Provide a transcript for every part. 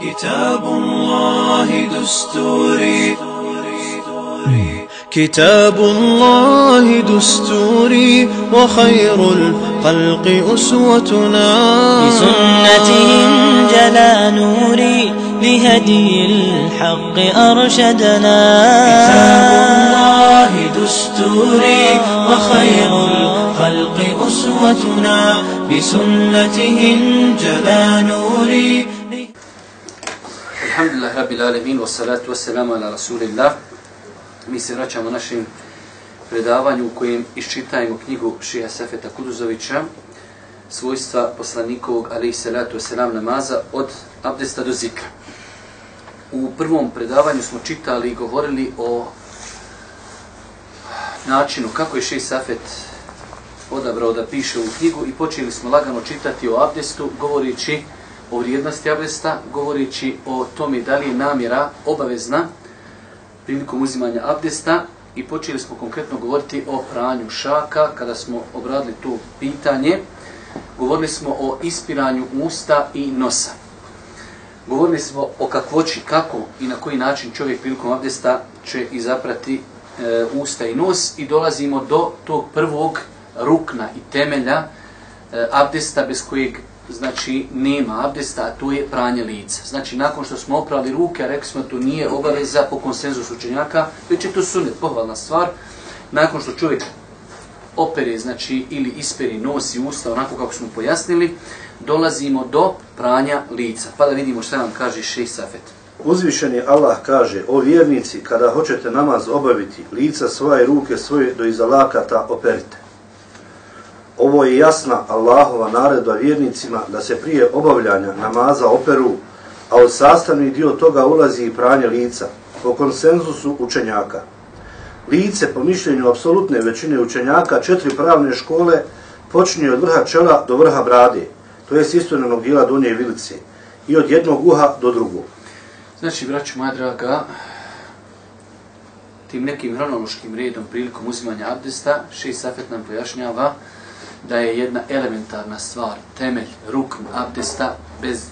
كتاب الله دستوري. كتاب الله دستوري وخير الخلق أسوتنا. بسنته جلا نوري لهدي الحق أرشدنا. كتاب الله دستوري وخير الخلق أسوتنا. بسنته جلا نوري Alhamdulillah Rabbil Alemin, wassalatu wassalamu ala Rasulillah. Mi se vraćamo našim predavanju u kojem iščitajemo knjigu Šija Sefeta Kuduzovića, svojstva poslanikovog ali salatu wassalam namaza od abdesta do zikra. U prvom predavanju smo čitali i govorili o načinu kako je Šija Safet odabrao da piše u knjigu i počeli smo lagano čitati o abdestu govoreći o vrijednosti abdesta, govoreći o tome da li je namjera obavezna prilikom uzimanja abdesta i počeli smo konkretno govoriti o pranju šaka kada smo obradili to pitanje. Govorili smo o ispiranju usta i nosa. Govorili smo o kakvoći, kako i na koji način čovjek prilikom abdesta će izaprati e, usta i nos i dolazimo do tog prvog rukna i temelja e, abdesta bez kojeg znači nema abdesta, a to je pranje lica. Znači, nakon što smo oprali ruke, rekli smo to nije obaveza po konsenzusu učenjaka, već je to sunet, pohvalna stvar. Nakon što čovjek opere, znači, ili isperi nos i usta, onako kako smo pojasnili, dolazimo do pranja lica. Pa da vidimo što nam kaže šeš safet. Uzvišeni Allah kaže, o vjernici, kada hoćete namaz obaviti, lica svoje ruke svoje do iza lakata operite. Ovo je jasna Allahova naredba vjernicima da se prije obavljanja namaza operu, a od sastavni dio toga ulazi i pranje lica, po konsenzusu učenjaka. Lice, po mišljenju apsolutne većine učenjaka, četiri pravne škole počinje od vrha čela do vrha brade, to jest istonenog dijela donje vilice, i od jednog uha do drugog. Znači, braću moja draga, tim nekim hronološkim redom prilikom uzimanja abdesta, šest safet nam pojašnjava da je jedna elementarna stvar, temelj, rukn abdesta, bez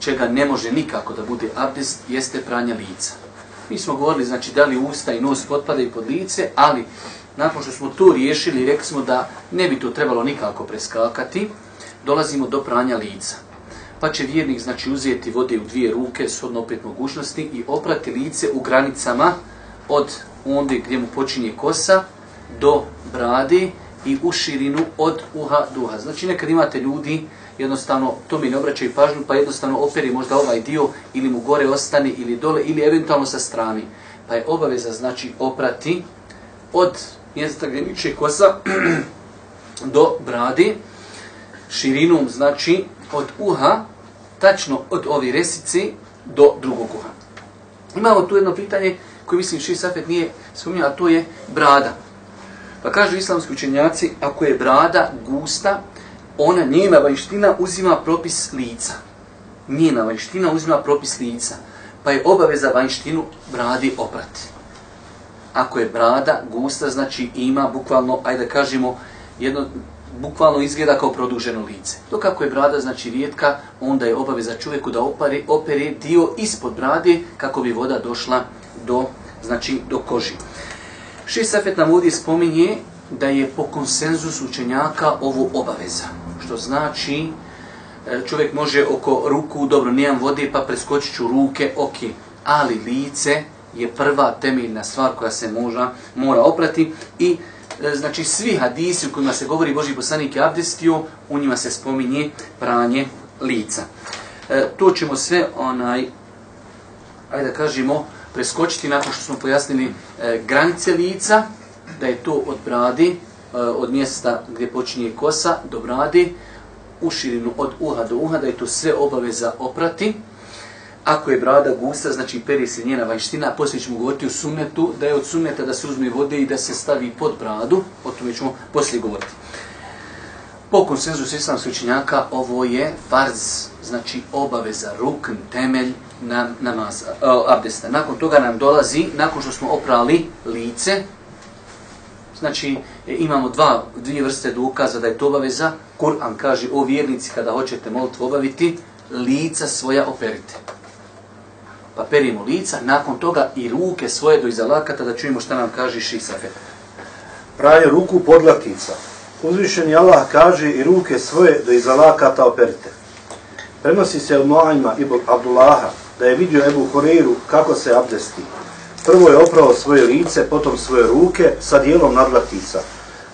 čega ne može nikako da bude abdest, jeste pranje lica. Mi smo govorili, znači, da li usta i nos potpadaju pod lice, ali nakon što smo to riješili, rekli smo da ne bi to trebalo nikako preskakati, dolazimo do pranja lica. Pa će vjernik, znači, uzeti vode u dvije ruke, s odno opet mogućnosti, i oprati lice u granicama od onda gdje mu počinje kosa do brade, i u širinu od uha do uha. Znači nekad imate ljudi, jednostavno to mi ne obraćaju pažnju, pa jednostavno operi možda ovaj dio ili mu gore ostane ili dole ili eventualno sa strani. Pa je obaveza znači oprati od mjesta gdje niče kosa do brade, širinom znači od uha, tačno od ovi resici do drugog uha. Imamo tu jedno pitanje koje mislim Ši Safet nije spominjao, a to je brada. Pa kažu islamski učenjaci, ako je brada gusta, ona njena vanština uzima propis lica. Njena vanština uzima propis lica. Pa je obaveza vanštinu bradi oprati. Ako je brada gusta, znači ima bukvalno, ajde da kažemo, jedno, bukvalno izgleda kao produženo lice. Dok ako je brada znači rijetka, onda je obaveza čovjeku da opere, opere dio ispod brade kako bi voda došla do, znači, do koži. Šest Safet nam ovdje spominje da je po konsenzusu učenjaka ovo obaveza. Što znači, e, čovjek može oko ruku, dobro, nijem vode, pa preskočit ću ruke, ok, ali lice je prva temeljna stvar koja se moža, mora oprati i e, znači svi hadisi u kojima se govori Boži poslanik je abdestio, u njima se spominje pranje lica. E, to ćemo sve onaj, ajde da kažemo, preskočiti nakon što smo pojasnili e, granice lica, da je to od bradi, e, od mjesta gdje počinje kosa do bradi, u širinu od uha do uha, da je to sve obaveza oprati. Ako je brada gusta, znači peri se njena vanština, poslije ćemo govoriti u sunnetu, da je od sunneta da se uzme vode i da se stavi pod bradu, o tome ćemo poslije govoriti. Po konsenzusu islamskih učenjaka, ovo je farz, znači obaveza, rukn, temelj na namaz, e, abdesta. Nakon toga nam dolazi, nakon što smo oprali lice, znači e, imamo dva, dvije vrste dokaza da je to obaveza. Kur'an kaže, o vjernici, kada hoćete molitvu obaviti, lica svoja operite. pa perimo lica, nakon toga i ruke svoje do iza lakata, da čujemo šta nam kaže Šisafe. safet. Ruku podlatica. Uzvišeni Allah kaže i ruke svoje do iza lakata operite. Prenosi se od Noajma i Abdullaha da je vidio Ebu Horeiru kako se abdesti. Prvo je oprao svoje lice, potom svoje ruke sa dijelom nadlaktica.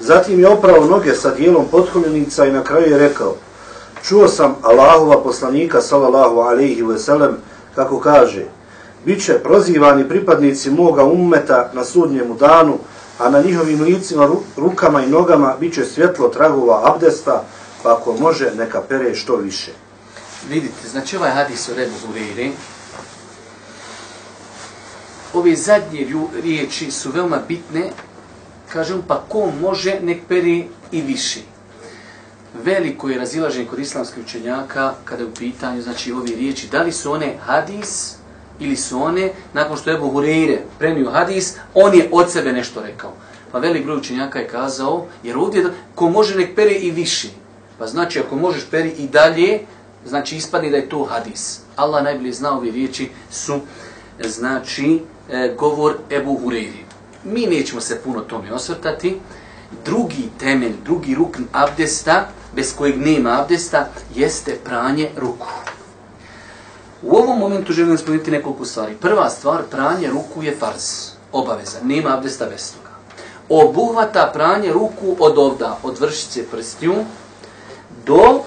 Zatim je oprao noge sa dijelom potkoljenica i na kraju je rekao Čuo sam Allahova poslanika sallallahu alaihi ve sellem kako kaže Biće prozivani pripadnici moga ummeta na sudnjemu danu, a na njihovim licima, rukama i nogama biće svjetlo tragova abdesta, pa ako može, neka pere što više. Vidite, znači ovaj hadis o Rebu Hureyre, ove zadnje riječi su veoma bitne, kažem, pa ko može, nek peri i više. Veliko je razilaženje kod islamskih učenjaka kada je u pitanju, znači, ove riječi, da li su one hadis ili su one, nakon što je Ebu Hureyre premio hadis, on je od sebe nešto rekao. Pa velik broj učenjaka je kazao, jer ovdje ko može nek peri i više. Pa znači, ako možeš peri i dalje, znači ispadni da je to hadis. Allah najbolje zna ove riječi su, znači, e, govor Ebu Hureyri. Mi nećemo se puno tome osvrtati. Drugi temelj, drugi rukn abdesta, bez kojeg nema abdesta, jeste pranje ruku. U ovom momentu želim spomenuti nekoliko stvari. Prva stvar, pranje ruku je farz, obaveza. Nema abdesta bez toga. Obuhvata pranje ruku od ovda, od vršice prstju, do,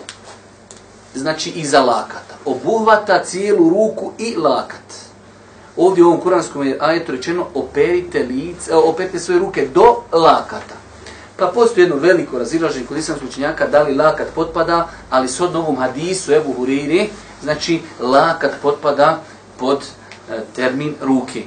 znači, iza lakata. Obuhvata cijelu ruku i lakat ovdje u ovom kuranskom je ajetu rečeno operite, lice, e, operite svoje ruke do lakata. Pa postoji jedno veliko razilaženje kod islamskog učenjaka da li lakat potpada, ali s odnovom hadisu Ebu Huriri, znači lakat potpada pod e, termin ruke.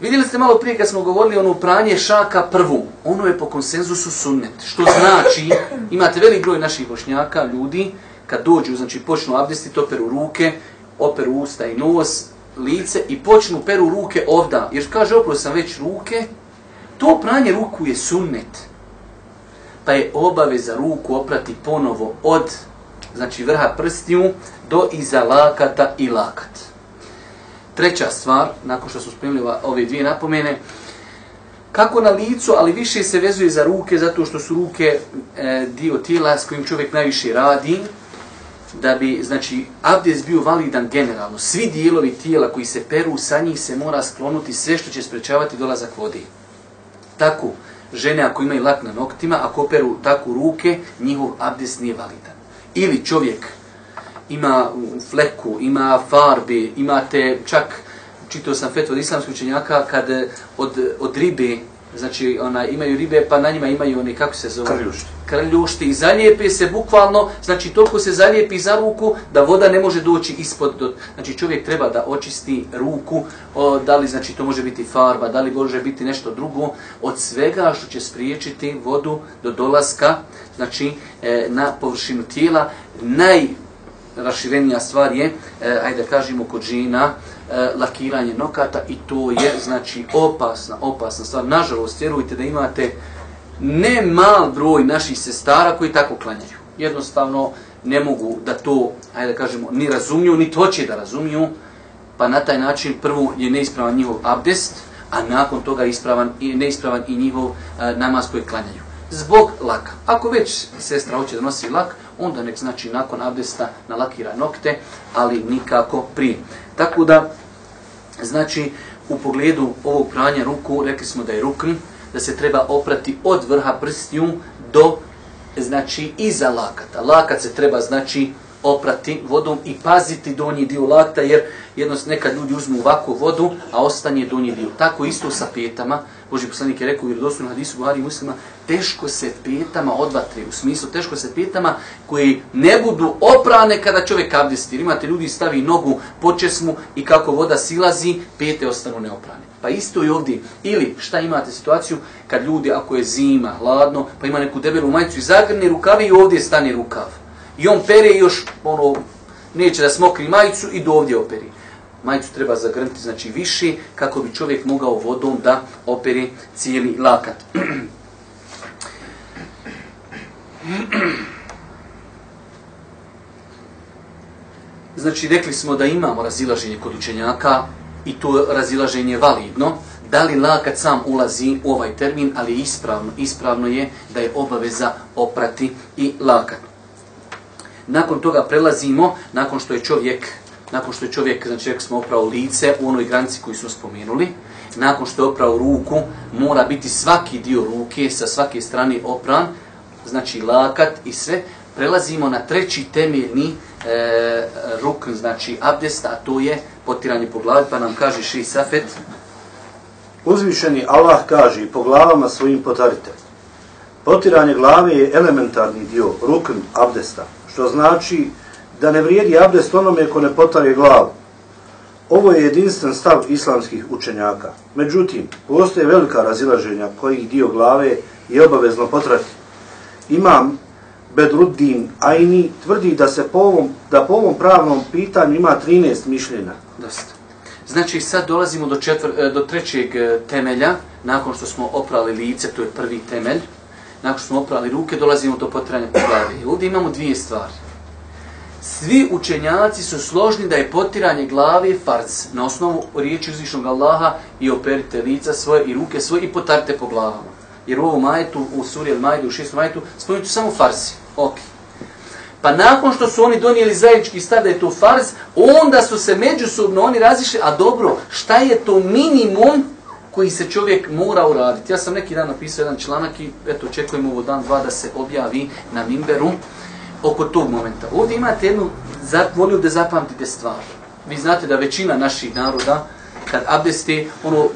Vidjeli ste malo prije kad smo govorili ono pranje šaka prvu, ono je po konsenzusu sunnet, što znači, imate velik broj naših bošnjaka, ljudi, kad dođu, znači počnu abdestiti, operu ruke, operu usta i nos, lice i počnu peru ruke ovda, jer kaže opro sam već ruke, to pranje ruku je sunnet. Pa je obaveza ruku oprati ponovo od znači vrha prstiju do iza lakata i lakat. Treća stvar, nakon što su spremili ove dvije napomene, kako na licu, ali više se vezuje za ruke, zato što su ruke e, dio tijela s kojim čovjek najviše radi, da bi, znači, abdest bio validan generalno. Svi dijelovi tijela koji se peru, sa njih se mora sklonuti sve što će sprečavati dolazak vode. Tako, žene ako imaju lak na noktima, ako peru tako ruke, njihov abdest nije validan. Ili čovjek ima fleku, ima farbe, imate čak, čitao sam fetva od islamskog učenjaka, kad od, od ribe znači ona imaju ribe pa na njima imaju oni kako se zove? Krljušti. Krljušti. I zalijepe se bukvalno znači toliko se zalijepi za ruku da voda ne može doći ispod do, znači čovjek treba da očisti ruku o, da li znači to može biti farba da li može biti nešto drugo od svega što će spriječiti vodu do dolaska znači e, na površinu tijela. Naj raširenija stvar je, eh, ajde kažemo kod žena, eh, lakiranje nokata i to je znači opasna, opasna stvar. Nažalost, vjerujte da imate ne mal broj naših sestara koji tako klanjaju. Jednostavno ne mogu da to, ajde da kažemo, ni razumiju, ni to će da razumiju, pa na taj način prvo je neispravan njihov abdest, a nakon toga ispravan i neispravan i njihov e, namaz koji klanjaju. Zbog laka. Ako već sestra hoće da nosi lak, onda nek znači nakon abdesta nalakira nokte, ali nikako prije. Tako da, znači, u pogledu ovog pranja ruku, rekli smo da je rukn, da se treba oprati od vrha prstiju do, znači, iza lakata. Lakat se treba, znači, oprati vodom i paziti donji dio lakta, jer jednostavno nekad ljudi uzmu ovakvu vodu, a ostanje donji dio. Tako isto sa petama, Boži poslanik je rekao u vjerodostojnom hadisu Buhari i muslima, teško se petama odvatre, u smislu teško se petama koji ne budu oprane kada čovjek abdesti. Imate ljudi stavi nogu po česmu i kako voda silazi, pete ostanu neoprane. Pa isto i ovdje. Ili šta imate situaciju kad ljudi, ako je zima, hladno, pa ima neku debelu majicu i zagrne rukave i ovdje stane rukav. I on pere još, ono, neće da smokri majicu i do ovdje operi majicu treba zagrnuti znači više kako bi čovjek mogao vodom da operi cijeli lakat. Znači, rekli smo da imamo razilaženje kod učenjaka i to razilaženje je validno. Da li lakat sam ulazi u ovaj termin, ali ispravno, ispravno je da je obaveza oprati i lakat. Nakon toga prelazimo, nakon što je čovjek, nakon što je čovjek, znači rekli smo oprao lice u onoj granici koju smo spomenuli, nakon što je oprao ruku, mora biti svaki dio ruke sa svake strane opran, znači lakat i sve, prelazimo na treći temeljni e, ruk, znači abdest, a to je potiranje po glavi, pa nam kaže Ši Safet. Uzvišeni Allah kaže po glavama svojim potarite. Potiranje glave je elementarni dio rukn abdesta, što znači da ne vrijedi abdest onome ko ne potare glavu. Ovo je jedinstven stav islamskih učenjaka. Međutim, postoje velika razilaženja kojih dio glave je obavezno potrati. Imam Bedruddin Aini tvrdi da se po ovom, da po ovom pravnom pitanju ima 13 mišljenja. Dosta. Znači sad dolazimo do, četvr, e, do trećeg e, temelja, nakon što smo oprali lice, to je prvi temelj, nakon što smo oprali ruke, dolazimo do potiranja po glavi. Ovdje imamo dvije stvari. Svi učenjaci su složni da je potiranje glave farz na osnovu riječi uzvišnog Allaha i operite lica svoje i ruke svoje i potarite po glavama. Jer u ovom majetu, u suri al-Majdu, u šestom majetu, spomenuti samo farsi. Ok. Pa nakon što su oni donijeli zajednički stav da je to farz, onda su se međusobno oni razišli, a dobro, šta je to minimum koji se čovjek mora uraditi? Ja sam neki dan napisao jedan članak i eto, očekujem ovo dan, dva da se objavi na Mimberu oko tog momenta. Ovdje imate jednu, volio da zapamtite stvar. Vi znate da većina naših naroda, kad abdeste, ono,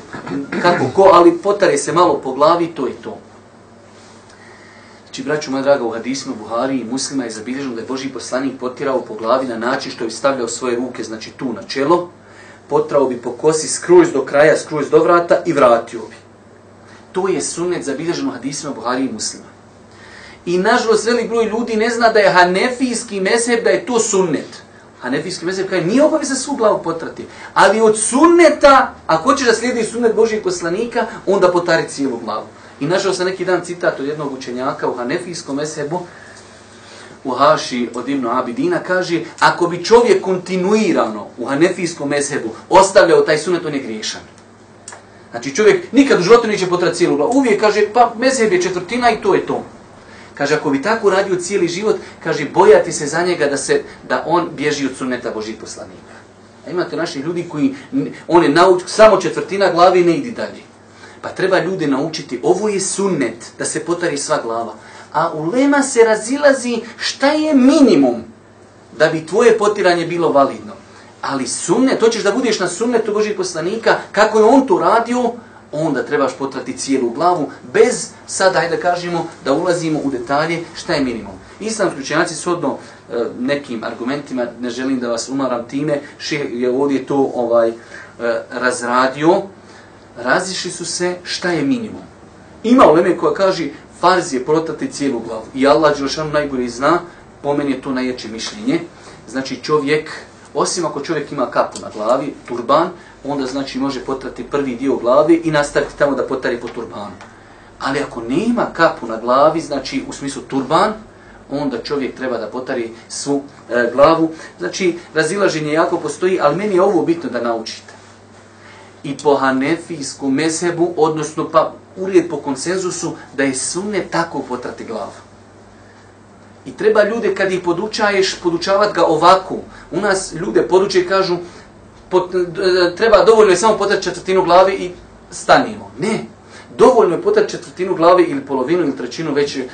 kako ko, ali potare se malo po glavi, to je to. Znači, braću moja draga, u hadismu Buhari i muslima je zabilježeno da je Boži poslanik potirao po glavi na način što je stavljao svoje ruke, znači tu na čelo, potrao bi po kosi skroz do kraja, skroz do vrata i vratio bi. To je sunnet zabilježeno u hadismu Buhari i muslima. I nažalost, velik broj ljudi ne zna da je hanefijski mezheb, da je to sunnet. Hanefijski mezheb kaže, nije obaveza svu glavu potrati. Ali od sunneta, ako hoćeš da slijedi sunnet Božijeg poslanika, onda potari cijelu glavu. I našao sam neki dan citat od jednog učenjaka u Hanefijskom mesebu, u Haši od Ibnu Abidina, kaže, ako bi čovjek kontinuirano u Hanefijskom mesebu ostavljao taj sunet, on je griješan. Znači čovjek nikad u životu neće potrati cijelu glavu. Uvijek kaže, pa mezheb je četvrtina i to je to. Kaže, ako bi tako radio cijeli život, kaže, bojati se za njega da se da on bježi od sunneta Božih poslanika. A imate naših ljudi koji, on je nauč, samo četvrtina glavi ne idi dalje. Pa treba ljude naučiti, ovo je sunnet, da se potari sva glava. A u lema se razilazi šta je minimum da bi tvoje potiranje bilo validno. Ali sunnet, to ćeš da budeš na sunnetu Božih poslanika, kako je on to radio, onda trebaš potrati cijelu glavu, bez sada, da kažemo, da ulazimo u detalje šta je minimum. Islamski učenjaci shodno e, nekim argumentima, ne želim da vas umaram time, še je ovdje to ovaj e, razradio, razišli su se šta je minimum. Ima uleme koja kaže farz je protati cijelu glavu. I Allah Đelšanu najbolje zna, po meni je to najjače mišljenje. Znači čovjek, osim ako čovjek ima kapu na glavi, turban, onda znači može potrati prvi dio glave i nastaviti tamo da potari po turbanu. Ali ako nema kapu na glavi, znači u smislu turban, onda čovjek treba da potari svu e, glavu. Znači, razilaženje jako postoji, ali meni je ovo bitno da naučite i po hanefijsku mesebu, odnosno pa urijed po konsenzusu, da je sunne tako potrati glavu. I treba ljude kad ih podučaješ, podučavat ga ovako. U nas ljude poduče i kažu, pot, treba dovoljno je samo potrati četvrtinu glavi i stanimo. Ne, dovoljno je potrati četvrtinu glavi ili polovinu ili trećinu već e,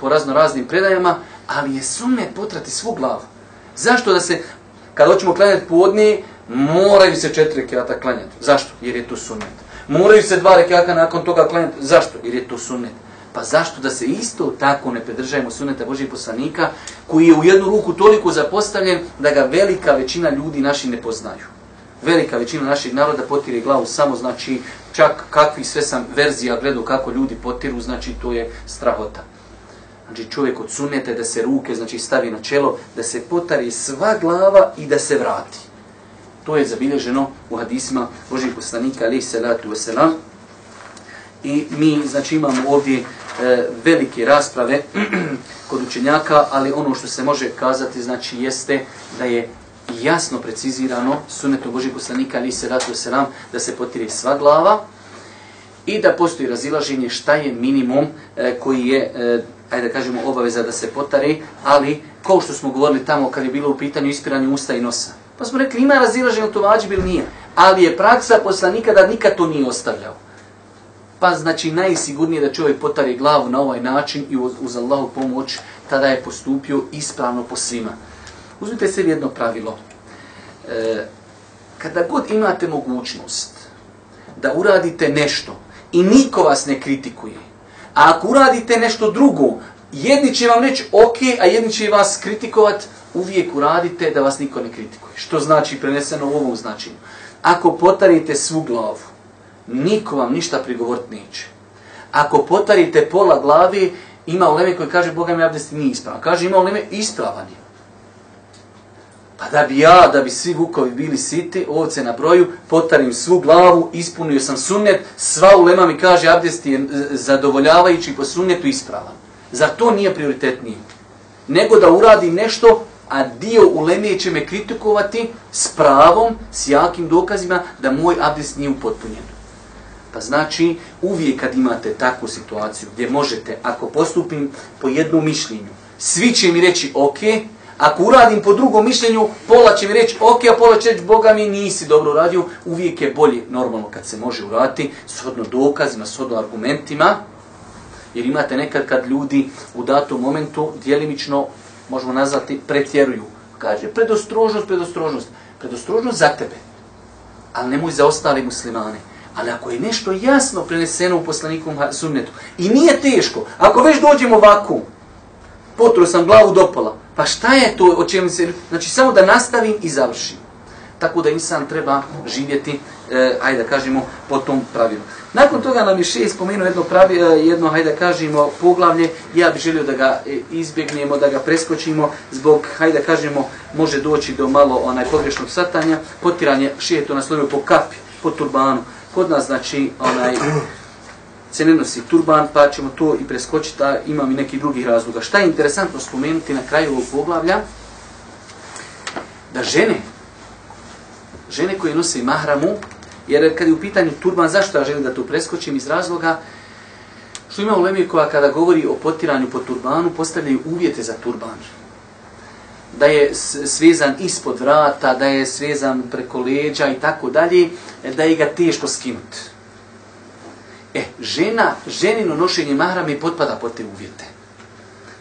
po razno raznim predajama, ali je sunnet potrati svu glavu. Zašto da se, kada hoćemo klanjati podnije, moraju se četiri rekiata klanjati. Zašto? Jer je to sunnet. Moraju se dva rekiata nakon toga klanjati. Zašto? Jer je to sunnet. Pa zašto da se isto tako ne pridržajemo sunneta Božih poslanika koji je u jednu ruku toliko zapostavljen da ga velika većina ljudi naši ne poznaju. Velika većina naših naroda potire glavu samo znači čak kakvi sve sam verzija gledao kako ljudi potiru, znači to je strahota. Znači čovjek od sunete da se ruke znači stavi na čelo, da se potari sva glava i da se vrati. To je zabilježeno u hadisma Božih poslanika, alaih salatu wasalam. I mi, znači, imamo ovdje e, velike rasprave kod učenjaka, ali ono što se može kazati, znači, jeste da je jasno precizirano sunetom Božih poslanika ali se ratu selam da se potire sva glava i da postoji razilaženje šta je minimum e, koji je e, ajde da kažemo obaveza da se potare, ali kao što smo govorili tamo kad je bilo u pitanju ispiranje usta i nosa. Pa smo rekli ima razilaženje to vađi bil nije, ali je praksa poslanika da nikad to nije ostavljao. Pa znači najsigurnije da čovjek potari glavu na ovaj način i uz, uz Allahu pomoć tada je postupio ispravno po svima. Uzmite sebi jedno pravilo. E, kada god imate mogućnost da uradite nešto i niko vas ne kritikuje, a ako uradite nešto drugo, jedni će vam reći ok, a jedni će vas kritikovat, uvijek uradite da vas niko ne kritikuje. Što znači preneseno u ovom značenju? Ako potarite svu glavu, niko vam ništa prigovorit neće. Ako potarite pola glavi, ima uleme koji kaže Boga mi abdest nije ispravan. Kaže ima uleme ispravan je. Pa da bi ja, da bi svi vukovi bili siti, ovce na broju, potarim svu glavu, ispunio sam sunnet, sva ulema mi kaže abdest je e, zadovoljavajući po sunnetu ispravan. Zar to nije prioritetnije? Nego da uradim nešto, a dio uleme će me kritikovati s pravom, s jakim dokazima da moj abdest nije upotpunjen. Pa znači, uvijek kad imate takvu situaciju gdje možete, ako postupim po jednom mišljenju, svi će mi reći ok, ako uradim po drugom mišljenju, pola će mi reći ok, a pola će reći Boga mi nisi dobro uradio, uvijek je bolje normalno kad se može uraditi, shodno dokazima, shodno argumentima, jer imate nekad kad ljudi u datom momentu dijelimično, možemo nazvati, pretjeruju. Kaže, predostrožnost, predostrožnost. Predostrožnost za tebe, ali nemoj za ostale muslimane. Ali ako je nešto jasno preneseno u poslanikom sunnetu i nije teško, ako već dođemo ovako, potro sam glavu dopala, pa šta je to o čem se... Znači samo da nastavim i završim. Tako da insan treba živjeti, eh, ajde da kažemo, po tom pravilu. Nakon toga nam je šest spomenuo jedno, pravi, e, jedno hajde da kažemo, poglavlje. Ja bih želio da ga e, izbjegnemo, da ga preskočimo, zbog, hajde da kažemo, može doći do malo onaj pogrešnog satanja. Potiranje šije to naslovio po kapi, po turbanu kod nas, znači, onaj, se ne nosi turban, pa ćemo to i preskočiti, a imam i neki drugih razloga. Šta je interesantno spomenuti na kraju ovog poglavlja? Da žene, žene koje nose mahramu, jer kad je u pitanju turban, zašto ja želim da to preskočim iz razloga? Što ima u Lemijekova kada govori o potiranju po turbanu, postavljaju uvjete za turban da je svezan ispod vrata, da je svezan preko leđa i tako dalje, da je ga teško skinuti. E, žena, ženino nošenje mahrame potpada pod te uvjete.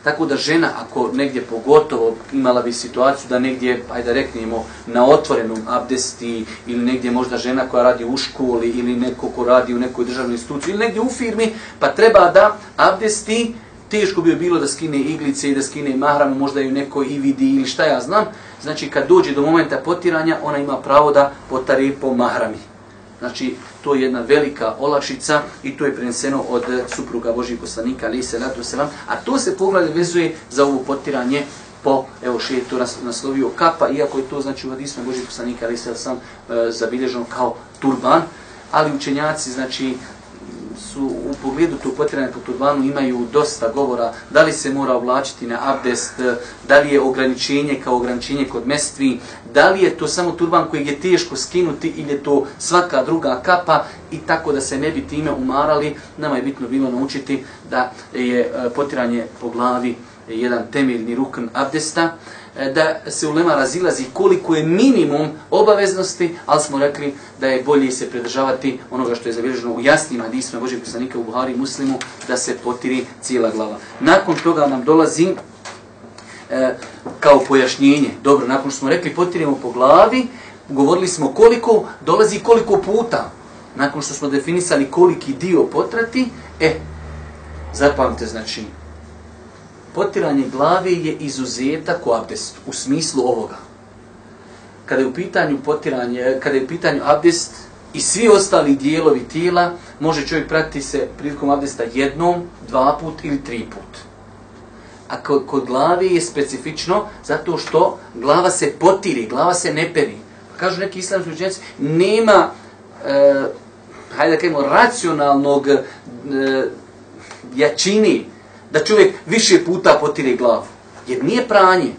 Tako da žena, ako negdje pogotovo imala bi situaciju da negdje, ajde reknemo, na otvorenom abdesti ili negdje možda žena koja radi u školi ili neko ko radi u nekoj državnoj instituciji ili negdje u firmi, pa treba da abdesti teško bi bilo da skine iglice i da skine mahram, možda ju neko i vidi ili šta ja znam. Znači, kad dođe do momenta potiranja, ona ima pravo da potari po mahrami. Znači, to je jedna velika olakšica i to je preneseno od eh, supruga Božih poslanika, ali se ratu selam. A to se poglavlje vezuje za ovo potiranje po, evo še je to naslovio kapa, iako je to znači u hadismu Božih poslanika, ali se sam e, eh, zabilježeno kao turban, ali učenjaci, znači, su u pogledu tu potirane po turbanu imaju dosta govora da li se mora oblačiti na abdest, eh, da li je ograničenje kao ograničenje kod mestvi, da li je to samo turban koji je teško skinuti ili je to svaka druga kapa i tako da se ne bi time umarali. Nama je bitno bilo naučiti da je eh, potiranje po glavi jedan temeljni rukn abdesta. E, da se ulema razilazi koliko je minimum obaveznosti, ali smo rekli da je bolje se pridržavati onoga što je zabilježeno u jasnim hadisima Božeg poslanika u Buhari i Muslimu, da se potiri cijela glava. Nakon toga nam dolazi e, kao pojašnjenje. Dobro, nakon što smo rekli potirimo po glavi, govorili smo koliko, dolazi koliko puta. Nakon što smo definisali koliki dio potrati, e, zapamte znači, potiranje glave je izuzetak u abdestu, u smislu ovoga. Kada je u pitanju potiranje, kada je u pitanju abdest i svi ostali dijelovi tijela, može čovjek pratiti se prilikom abdesta jednom, dva put ili tri put. A kod, kod glave je specifično zato što glava se potiri, glava se ne peri. Pa kažu neki islamski učenjaci, nema, e, hajde da kajemo, racionalnog e, jačini, da čovjek više puta potire glavu. Jer nije pranje.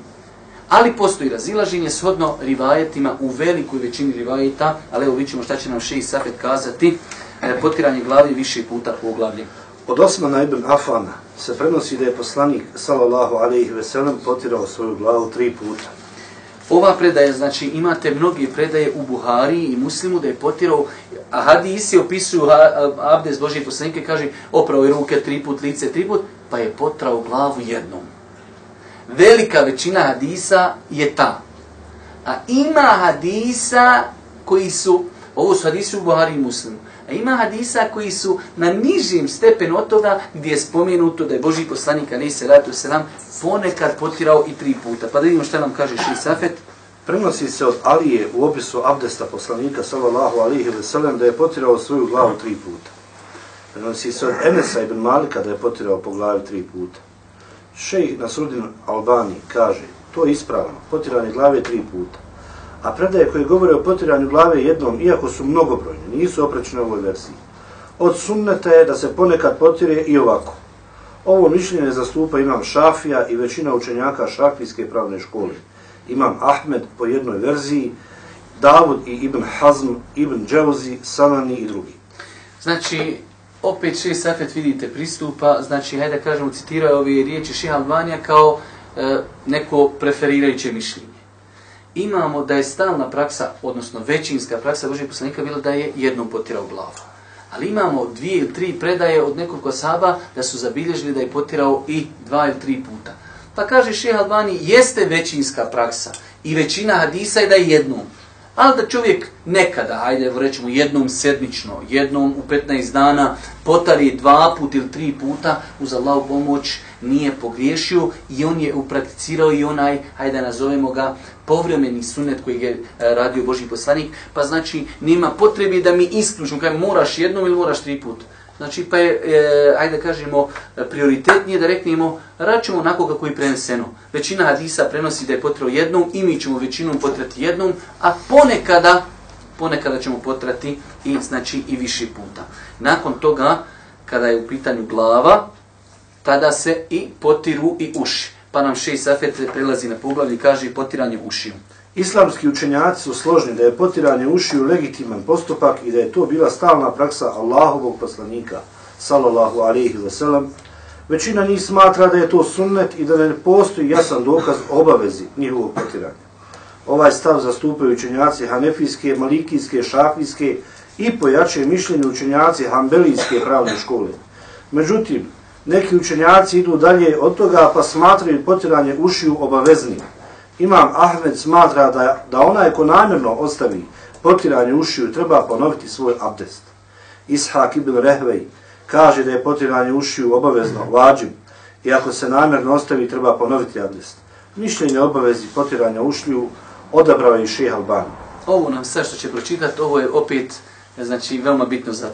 Ali postoji razilaženje shodno rivajetima u velikoj većini rivajeta, ali evo vidimo šta će nam še i Safet kazati, e, potiranje glavi više puta po glavlje. Od Osmana ibn Afana se prenosi da je poslanik sallallahu alejhi ve sellem potirao svoju glavu tri puta. Ova predaja, znači imate mnoge predaje u Buhari i Muslimu da je potirao, a hadisi opisuju abdes Božije poslanike, kaže opravo je ruke tri put, lice tri put, pa je potrao glavu jednom. Velika većina hadisa je ta. A ima hadisa koji su, ovo su hadisi u Buhari i Muslimu, a ima hadisa koji su na nižim stepenu od toga gdje je spomenuto da je Boži poslanik Ali se ratu selam ponekad potirao i tri puta. Pa da vidimo šta nam kaže Ši Safet. Prenosi se od Alije u opisu abdesta poslanika sallallahu alihi ve sellem da je potirao svoju glavu tri puta. Prenosi se od Enesa ibn Malika da je potirao po glavi tri puta. Šejh Nasrudin Albani kaže, to je ispravno, potiranje glave tri puta. A predaje koje govore o potiranju glave jednom, iako su mnogobrojne, nisu oprečne ovoj versiji. Od sunneta je da se ponekad potire i ovako. Ovo mišljenje zastupa imam Šafija i većina učenjaka šafijske pravne škole. Imam Ahmed po jednoj verziji, Davud i Ibn Hazm, Ibn Dževzi, Sanani i drugi. Znači, opet Ši Safet vidite pristupa, znači, hajde da kažemo, citirao je ove riječi Ši Albanija kao e, neko preferirajuće mišljenje. Imamo da je stalna praksa, odnosno većinska praksa Božeg poslanika bila da je jednom potirao glavu. Ali imamo dvije ili tri predaje od nekoliko saba da su zabilježili da je potirao i dva ili tri puta. Pa kaže Šeha Albani, jeste većinska praksa i većina hadisa je da je jednom. Ali da čovjek nekada, hajde rećemo jednom sedmično, jednom u 15 dana, potari dva put ili tri puta, uz Allahu pomoć nije pogriješio i on je uprakticirao i onaj, hajde nazovemo ga, povremeni sunet koji je e, radio Boži poslanik, pa znači nema potrebe da mi isključno, kaj moraš jednom ili moraš tri puta. Znači, pa je, e, ajde da kažemo, prioritetnije da reknemo, račemo onako kako je preneseno. Većina hadisa prenosi da je potrebno jednom i mi ćemo većinom potrati jednom, a ponekada, ponekada ćemo potrati i, znači, i više puta. Nakon toga, kada je u pitanju glava, tada se i potiru i uši. Pa nam šeji Safet prelazi na poglavlje i kaže potiranje ušiju. Islamski učenjaci su složni da je potiranje ušiju legitiman postupak i da je to bila stalna praksa Allahovog poslanika, sallallahu alaihi wa sallam. Većina njih smatra da je to sunnet i da ne postoji jasan dokaz obavezi njihovog potiranja. Ovaj stav zastupaju učenjaci hanefijske, malikijske, šafijske i pojače mišljenje učenjaci hambelijske pravne škole. Međutim, neki učenjaci idu dalje od toga pa smatraju potiranje ušiju obaveznim. Imam Ahmed smatra da, da onaj ko namjerno ostavi potiranje ušiju treba ponoviti svoj abdest. Ishak ibn Rehvej kaže da je potiranje ušiju obavezno, vađim, i ako se namjerno ostavi treba ponoviti abdest. Mišljenje obavezi potiranja ušiju odabrao je šeha Albani. Ovo nam sve što će pročitati, ovo je opet znači, veoma bitno za.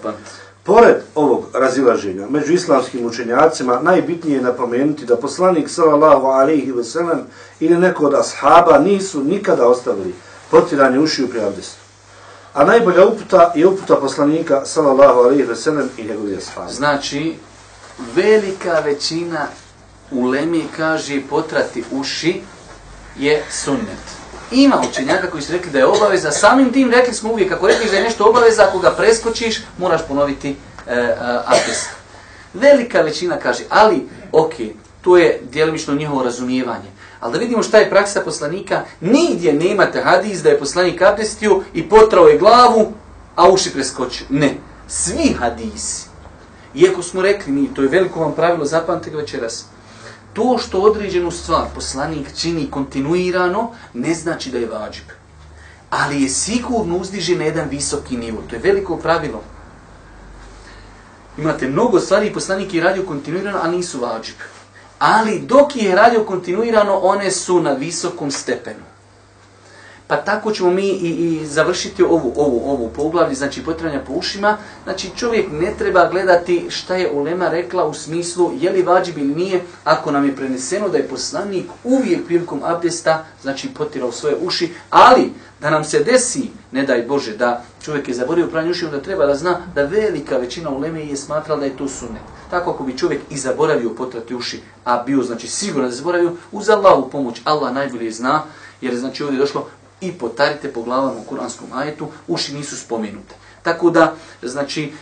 Pored ovog razilaženja među islamskim učenjacima najbitnije je napomenuti da poslanik sallallahu alaihi ve sellem ili neko od ashaba nisu nikada ostavili potiranje ušiju pri abdestu. A najbolja uputa je uputa poslanika sallallahu alaihi ve sellem i njegovih ashaba. Znači, velika većina u Lemi kaže potrati uši je sunnet. Ima učenjaka koji su rekli da je obaveza, samim tim rekli smo uvijek, ako rekli da je nešto obaveza, ako ga preskočiš, moraš ponoviti e, e, abdest. Velika većina kaže, ali, ok, to je djelimično njihovo razumijevanje. Ali da vidimo šta je praksa poslanika, nigdje nemate hadis da je poslanik abdestio i potrao je glavu, a uši preskočio. Ne, svi hadisi. Iako smo rekli mi, to je veliko vam pravilo, zapamte ga večeras, to što određenu stvar poslanik čini kontinuirano, ne znači da je vađib. Ali je sigurno uzdiže na jedan visoki nivo. To je veliko pravilo. Imate mnogo stvari i poslanik je radio kontinuirano, a nisu vađib. Ali dok je radio kontinuirano, one su na visokom stepenu. Pa tako ćemo mi i, i završiti ovu, ovu, ovu poglavlju, znači potiranja po ušima. Znači čovjek ne treba gledati šta je Ulema rekla u smislu je li vađib ili nije, ako nam je preneseno da je poslanik uvijek prilikom abdesta, znači potirao svoje uši, ali da nam se desi, ne daj Bože, da čovjek je zaborio pranje uši, onda treba da zna da velika većina Uleme je smatrala da je to sunnet. Tako ako bi čovjek i zaboravio potrati uši, a bio znači sigurno da zaboravio, uz Allahu pomoć, Allah najbolje zna, jer znači ovdje je došlo i potarite po glavama u kuranskom ajetu, uši nisu spomenute. Tako da, znači,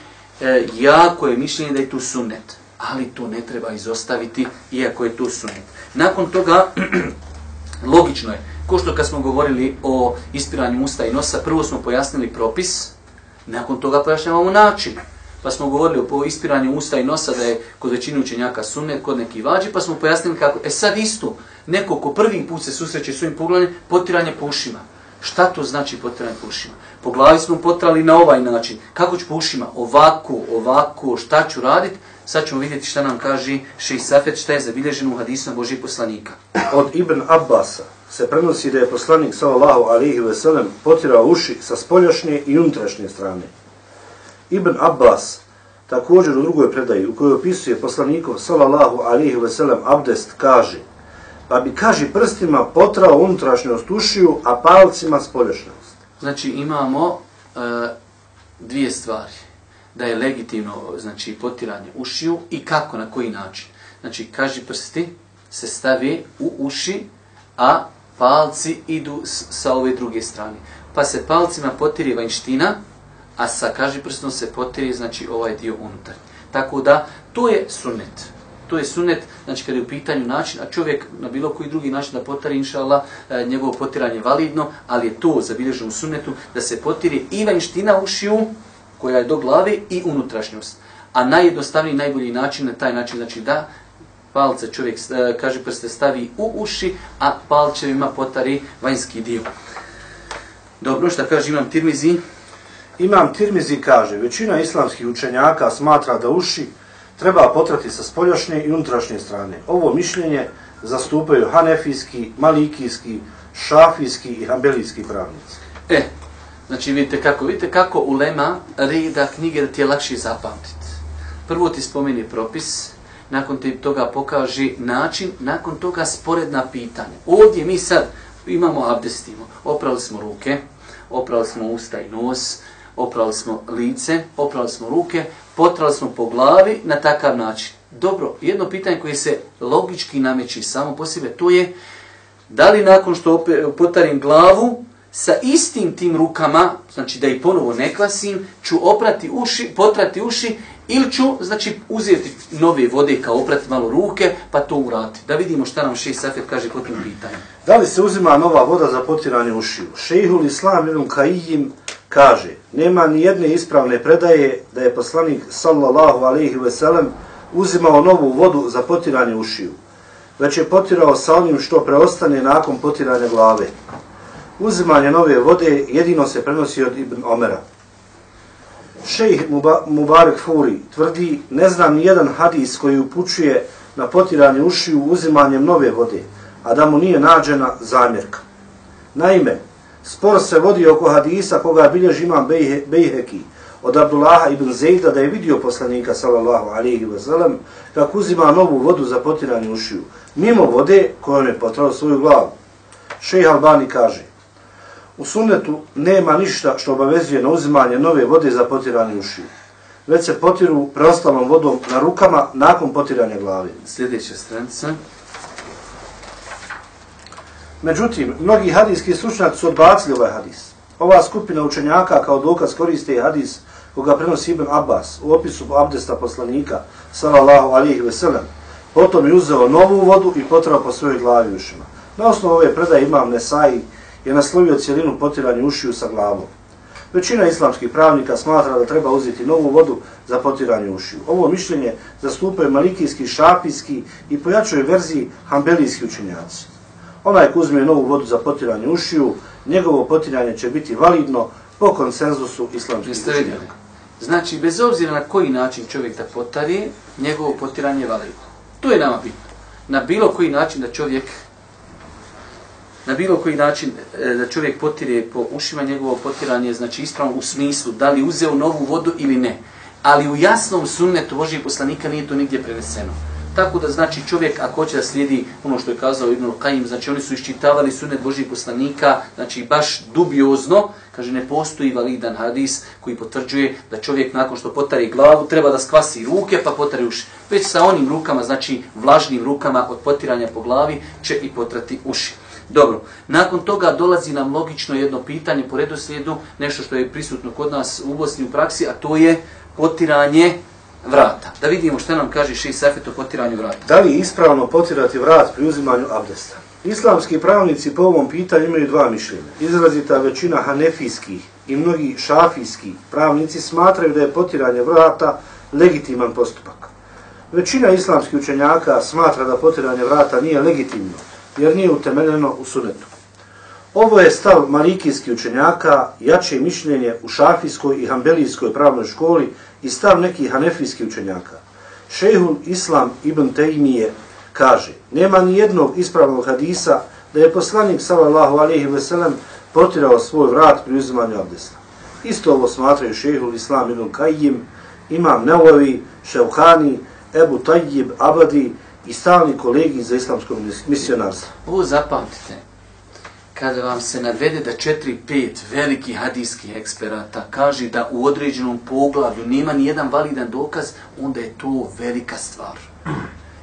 e, jako je mišljenje da je tu sunnet, ali to ne treba izostaviti, iako je tu sunnet. Nakon toga, logično je, ko što kad smo govorili o ispiranju usta i nosa, prvo smo pojasnili propis, nakon toga pojašnjavamo način. Pa smo govorili o ispiranju usta i nosa da je kod većine učenjaka sunnet, kod neki vađi, pa smo pojasnili kako, e sad isto, neko ko prvi put se susreće svojim pogledanjem, potiranje po ušima. Šta to znači potiranje po ušima? Po glavi smo potrali na ovaj način. Kako ću po ušima? Ovako, ovako, šta ću radit? Sad ćemo vidjeti šta nam kaže Šeji Safet, šta je zabilježeno u hadisu Božih poslanika. Od Ibn Abbasa se prenosi da je poslanik sallallahu alihi veselem potirao uši sa spoljašnje i unutrašnje strane. Ibn Abbas također u drugoj predaji u kojoj opisuje poslanikov sallallahu alihi veselem abdest kaže pa bi kaži prstima potrao unutrašnjost ušiju, a palcima spoljašnjost. Znači imamo e, dvije stvari. Da je legitimno znači potiranje ušiju i kako, na koji način. Znači kaži prsti se stavi u uši, a palci idu sa ove druge strane. Pa se palcima potiri vanština, a sa kaži prstom se potiri znači ovaj dio unutar. Tako da to je sunnet to je sunet, znači kada je u pitanju način, a čovjek na bilo koji drugi način da potari, inša Allah, e, njegovo potiranje validno, ali je to zabilježeno u sunetu, da se potiri i vanština ušiju, koja je do glave, i unutrašnjost. A najjednostavniji, najbolji način na taj način, znači da palce čovjek, e, kaže prste, stavi u uši, a palčevima potari vanjski dio. Dobro, šta kaže imam tirmizi? Imam tirmizi kaže, većina islamskih učenjaka smatra da uši treba potrati sa spoljašnje i unutrašnje strane. Ovo mišljenje zastupaju hanefijski, malikijski, šafijski i hambelijski pravnici. E, znači vidite kako, vidite kako ulema reda knjige da ti je lakše zapamtiti. Prvo ti spomeni propis, nakon ti toga pokaži način, nakon toga sporedna pitanja. Ovdje mi sad imamo abdestimo, oprali smo ruke, oprali smo usta i nos, oprali smo lice, oprali smo ruke, potrali smo po glavi na takav način. Dobro, jedno pitanje koje se logički nameći samo po sebe, to je da li nakon što potarim glavu, sa istim tim rukama, znači da i ponovo ne klasim, ću oprati uši, potrati uši ili ću znači, uzeti nove vode kao oprati malo ruke pa to urati. Da vidimo šta nam šeji Safet kaže kod tim pitanju. Da li se uzima nova voda za potiranje ušiju? Šejhul Islam ibn Kajim kaže, nema ni jedne ispravne predaje da je poslanik sallallahu alaihi ve sellem uzimao novu vodu za potiranje ušiju, već je potirao sa onim što preostane nakon potiranja glave. Uzimanje nove vode jedino se prenosi od Ibn Omera. Šejh Mubarak Furi tvrdi, ne znam ni jedan hadis koji upućuje na potiranje ušiju uzimanjem nove vode, a da mu nije nađena zamjerka. Naime, Spor se vodi oko hadisa koga bilježi imam Bejheki od Abdullaha ibn Zejda da je vidio poslanika sallallahu alaihi wa sallam kako uzima novu vodu za potiranje ušiju, mimo vode kojom je potrao svoju glavu. Šejh Albani kaže, u sunnetu nema ništa što obavezuje na uzimanje nove vode za potiranje ušiju. Već se potiru preostalom vodom na rukama nakon potiranja glave. Sljedeća stranica. Međutim, mnogi hadijski stručnjaci su odbacili ovaj hadis. Ova skupina učenjaka kao dokaz koriste hadis koga prenosi Ibn Abbas u opisu abdesta poslanika, sallallahu alihi veselam. Potom je uzeo novu vodu i potrao po svojoj glavi ušima. Na osnovu ove predaje imam Nesai je naslovio cijelinu potiranje ušiju sa glavom. Većina islamskih pravnika smatra da treba uzeti novu vodu za potiranje ušiju. Ovo mišljenje zastupaju malikijski, šapijski i pojačuje verziji hambelijski učenjaci. Onaj ko uzme novu vodu za potiranje ušiju, njegovo potiranje će biti validno po konsenzusu islamskih učenjaka. Znači, bez obzira na koji način čovjek da potari, njegovo potiranje je validno. To je nama bitno. Na bilo koji način da čovjek na bilo koji način e, da čovjek potire po ušima njegovo potiranje, znači ispravno u smislu da li uzeo novu vodu ili ne. Ali u jasnom sunnetu Božijeg poslanika nije to nigdje preneseno. Tako da znači čovjek ako hoće da slijedi ono što je kazao Ibn Qayyim, znači oni su iščitavali sunnet Božijeg poslanika, znači baš dubiozno, kaže ne postoji validan hadis koji potvrđuje da čovjek nakon što potari glavu treba da skvasi ruke pa potari uši. Već sa onim rukama, znači vlažnim rukama od potiranja po glavi će i potrati uši. Dobro, nakon toga dolazi nam logično jedno pitanje po redoslijedu, nešto što je prisutno kod nas u Bosni u praksi, a to je potiranje vrata. Da vidimo što nam kaže Ši Safet o potiranju vrata. Da li je ispravno potirati vrat pri uzimanju abdesta? Islamski pravnici po ovom pitanju imaju dva mišljenja. Izrazita većina hanefijskih i mnogi šafijski pravnici smatraju da je potiranje vrata legitiman postupak. Većina islamskih učenjaka smatra da potiranje vrata nije legitimno, jer nije utemeljeno u sunetu. Ovo je stav malikijskih učenjaka, jače mišljenje u šafijskoj i hambelijskoj pravnoj školi i stav nekih hanefijskih učenjaka. Šehul Islam ibn Tejmije kaže, nema ni jednog ispravnog hadisa da je poslanik sallallahu alaihi ve sellem protirao svoj vrat pri uzimanju abdesta. Isto ovo smatraju šehul Islam ibn Kajim, imam Neovi, Ševhani, Ebu Tajib, Abadi i stalni kolegi za islamsko misionarstvo. Ovo zapamtite. Kada vam se navede da četiri, pet velikih hadijskih eksperata kaže da u određenom poglavlju nema ni jedan validan dokaz, onda je to velika stvar.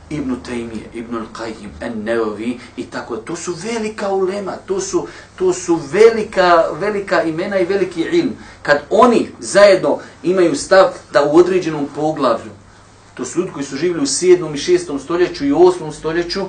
Ibn Taymije, Ibn Al-Qayyim, An-Neovi i tako. To su velika ulema, to su, to su velika, velika imena i veliki ilm. Kad oni zajedno imaju stav da u određenom poglavlju To su ljudi koji su živjeli u 7. i 6. stoljeću i 8. stoljeću.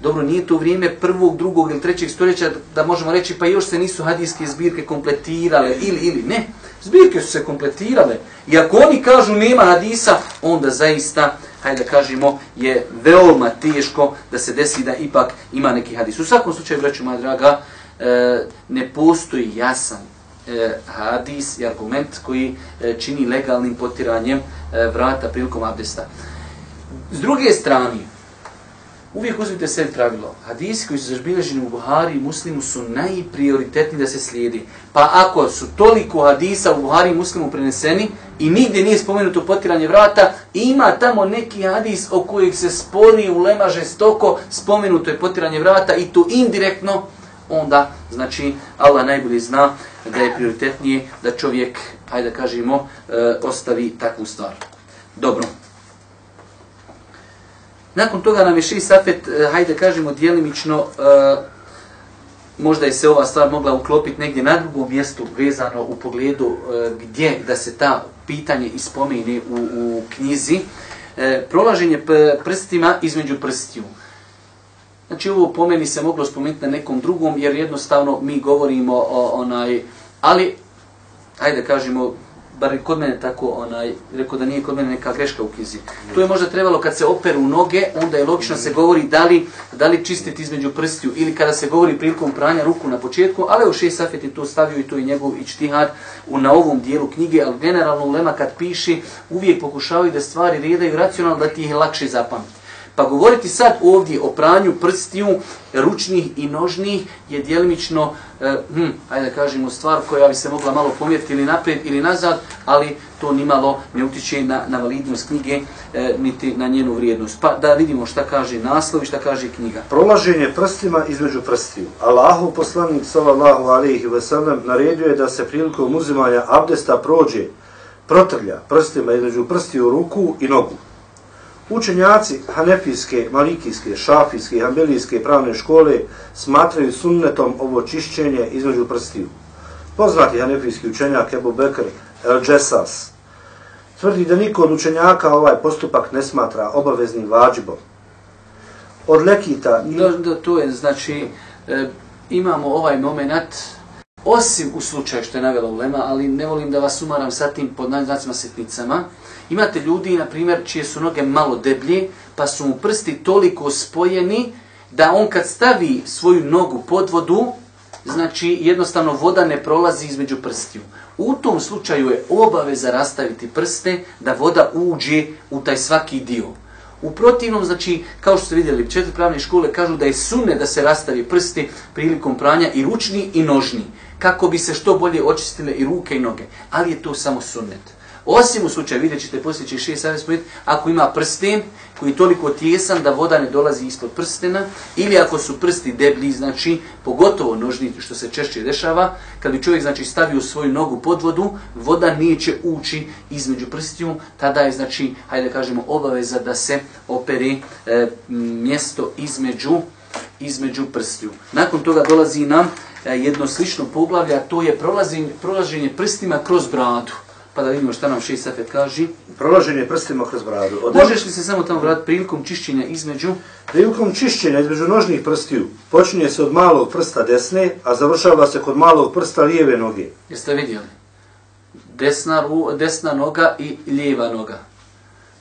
Dobro, nije to vrijeme prvog, drugog ili trećeg stoljeća da možemo reći pa još se nisu hadijske zbirke kompletirale ili ili ne. Zbirke su se kompletirale. I ako oni kažu nema hadisa, onda zaista, hajde da kažemo, je veoma teško da se desi da ipak ima neki hadis. U svakom slučaju, braću moja draga, e, ne postoji jasan e, hadis i argument koji e, čini legalnim potiranjem vrata prilikom abdesta. S druge strane, uvijek uzmite sebi pravilo. Hadisi koji su zažbilježeni u Buhari i Muslimu su najprioritetni da se slijedi. Pa ako su toliko hadisa u Buhari i Muslimu preneseni i nigdje nije spomenuto potiranje vrata, ima tamo neki hadis o kojeg se spori u lema žestoko, spomenuto je potiranje vrata i to indirektno, onda, znači, Allah najbolje zna da je prioritetnije da čovjek, hajde da kažemo, e, ostavi takvu stvar. Dobro. Nakon toga nam je Ši Safet, e, hajde kažemo, dijelimično, e, možda je se ova stvar mogla uklopiti negdje na drugom mjestu vezano u pogledu e, gdje da se ta pitanje ispomeni u, u knjizi. E, prolaženje prstima između prstiju. Znači ovo po meni se moglo spomenuti na nekom drugom, jer jednostavno mi govorimo o onaj, ali, ajde kažemo, bar kod mene tako, onaj, rekao da nije kod mene neka greška u kizi. To je možda trebalo kad se operu noge, onda je logično se govori da li, da li čistiti između prstiju ili kada se govori prilikom pranja ruku na početku, ali u šest safet je to stavio i to je njegov ičtihad u, na ovom dijelu knjige, ali generalno u Lema kad piši, uvijek pokušavaju da stvari redaju racionalno da ti ih lakše zapamti. Pa govoriti sad ovdje o pranju prstiju, ručnih i nožnih, je dijelimično, eh, hm, ajde da kažemo, stvar koja bi se mogla malo pomjeriti ili naprijed ili nazad, ali to nimalo ne utiče na, na validnost knjige, eh, niti na njenu vrijednost. Pa da vidimo šta kaže naslov i šta kaže knjiga. Prolaženje prstima između prstiju. Allahu poslanik sallallahu alaihi ve sellem naredio je da se prilikom uzimanja abdesta prođe, protrlja prstima između prstiju ruku i nogu. Učenjaci Hanefijske, Malikijske, Šafijske i Hanbelijske pravne škole smatraju sunnetom ovo čišćenje između prstiju. Poznati Hanefijski učenjak Ebu Bekr El Džesas tvrdi da niko od učenjaka ovaj postupak ne smatra obaveznim vađibom. Od lekita... Da, da, to je, znači, e, imamo ovaj moment, osim u slučaju što je navjela ulema, ali ne volim da vas umaram sa tim pod najznacima setnicama, Imate ljudi, na primjer, čije su noge malo deblje, pa su mu prsti toliko spojeni da on kad stavi svoju nogu pod vodu, znači jednostavno voda ne prolazi između prstiju. U tom slučaju je obaveza rastaviti prste da voda uđe u taj svaki dio. U protivnom, znači, kao što ste vidjeli, četiri pravne škole kažu da je sunne da se rastavi prsti prilikom pranja i ručni i nožni, kako bi se što bolje očistile i ruke i noge. Ali je to samo sunnet. Osim u slučaju, vidjet ćete poslije će 6-7 spojiti, ako ima prsten koji je toliko tjesan da voda ne dolazi ispod prstena, ili ako su prsti deblji, znači pogotovo nožni, što se češće dešava, kad bi čovjek znači, stavio svoju nogu pod vodu, voda neće ući između prstiju, tada je, znači, hajde da kažemo, obaveza da se operi e, mjesto između, između prstiju. Nakon toga dolazi nam jedno slično poglavlje, a to je prolaženje, prolaženje prstima kroz bradu pa da vidimo šta nam šest safet kaže. Prolaženje prstima kroz bradu. Od Možeš li se samo tamo vratiti prilikom čišćenja između? Prilikom čišćenja između nožnih prstiju počinje se od malog prsta desne, a završava se kod malog prsta lijeve noge. Jeste vidjeli? Desna, ru, desna noga i lijeva noga.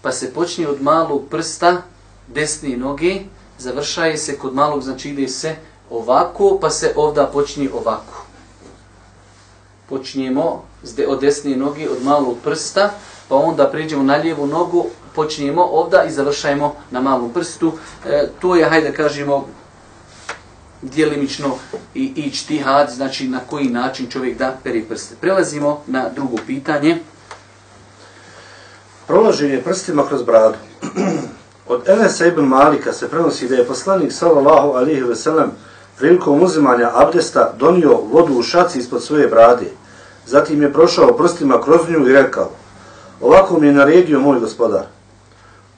Pa se počinje od malog prsta desne noge, završaje se kod malog, znači ide se ovako, pa se ovda počni ovako počinjemo od desne noge, od malog prsta, pa onda priđemo na lijevu nogu, počnemo ovda i završajemo na malom prstu. E, to je, hajde kažemo, dijelimično i ić znači na koji način čovjek da peri prste. Prelazimo na drugo pitanje. Prolaženje prstima kroz bradu. Od Enesa ibn Malika se prenosi da je poslanik sallallahu alihi veselem prilikom uzimanja abdesta donio vodu u šaci ispod svoje brade. Zatim je prošao prstima kroz nju i rekao, ovako mi je naredio moj gospodar.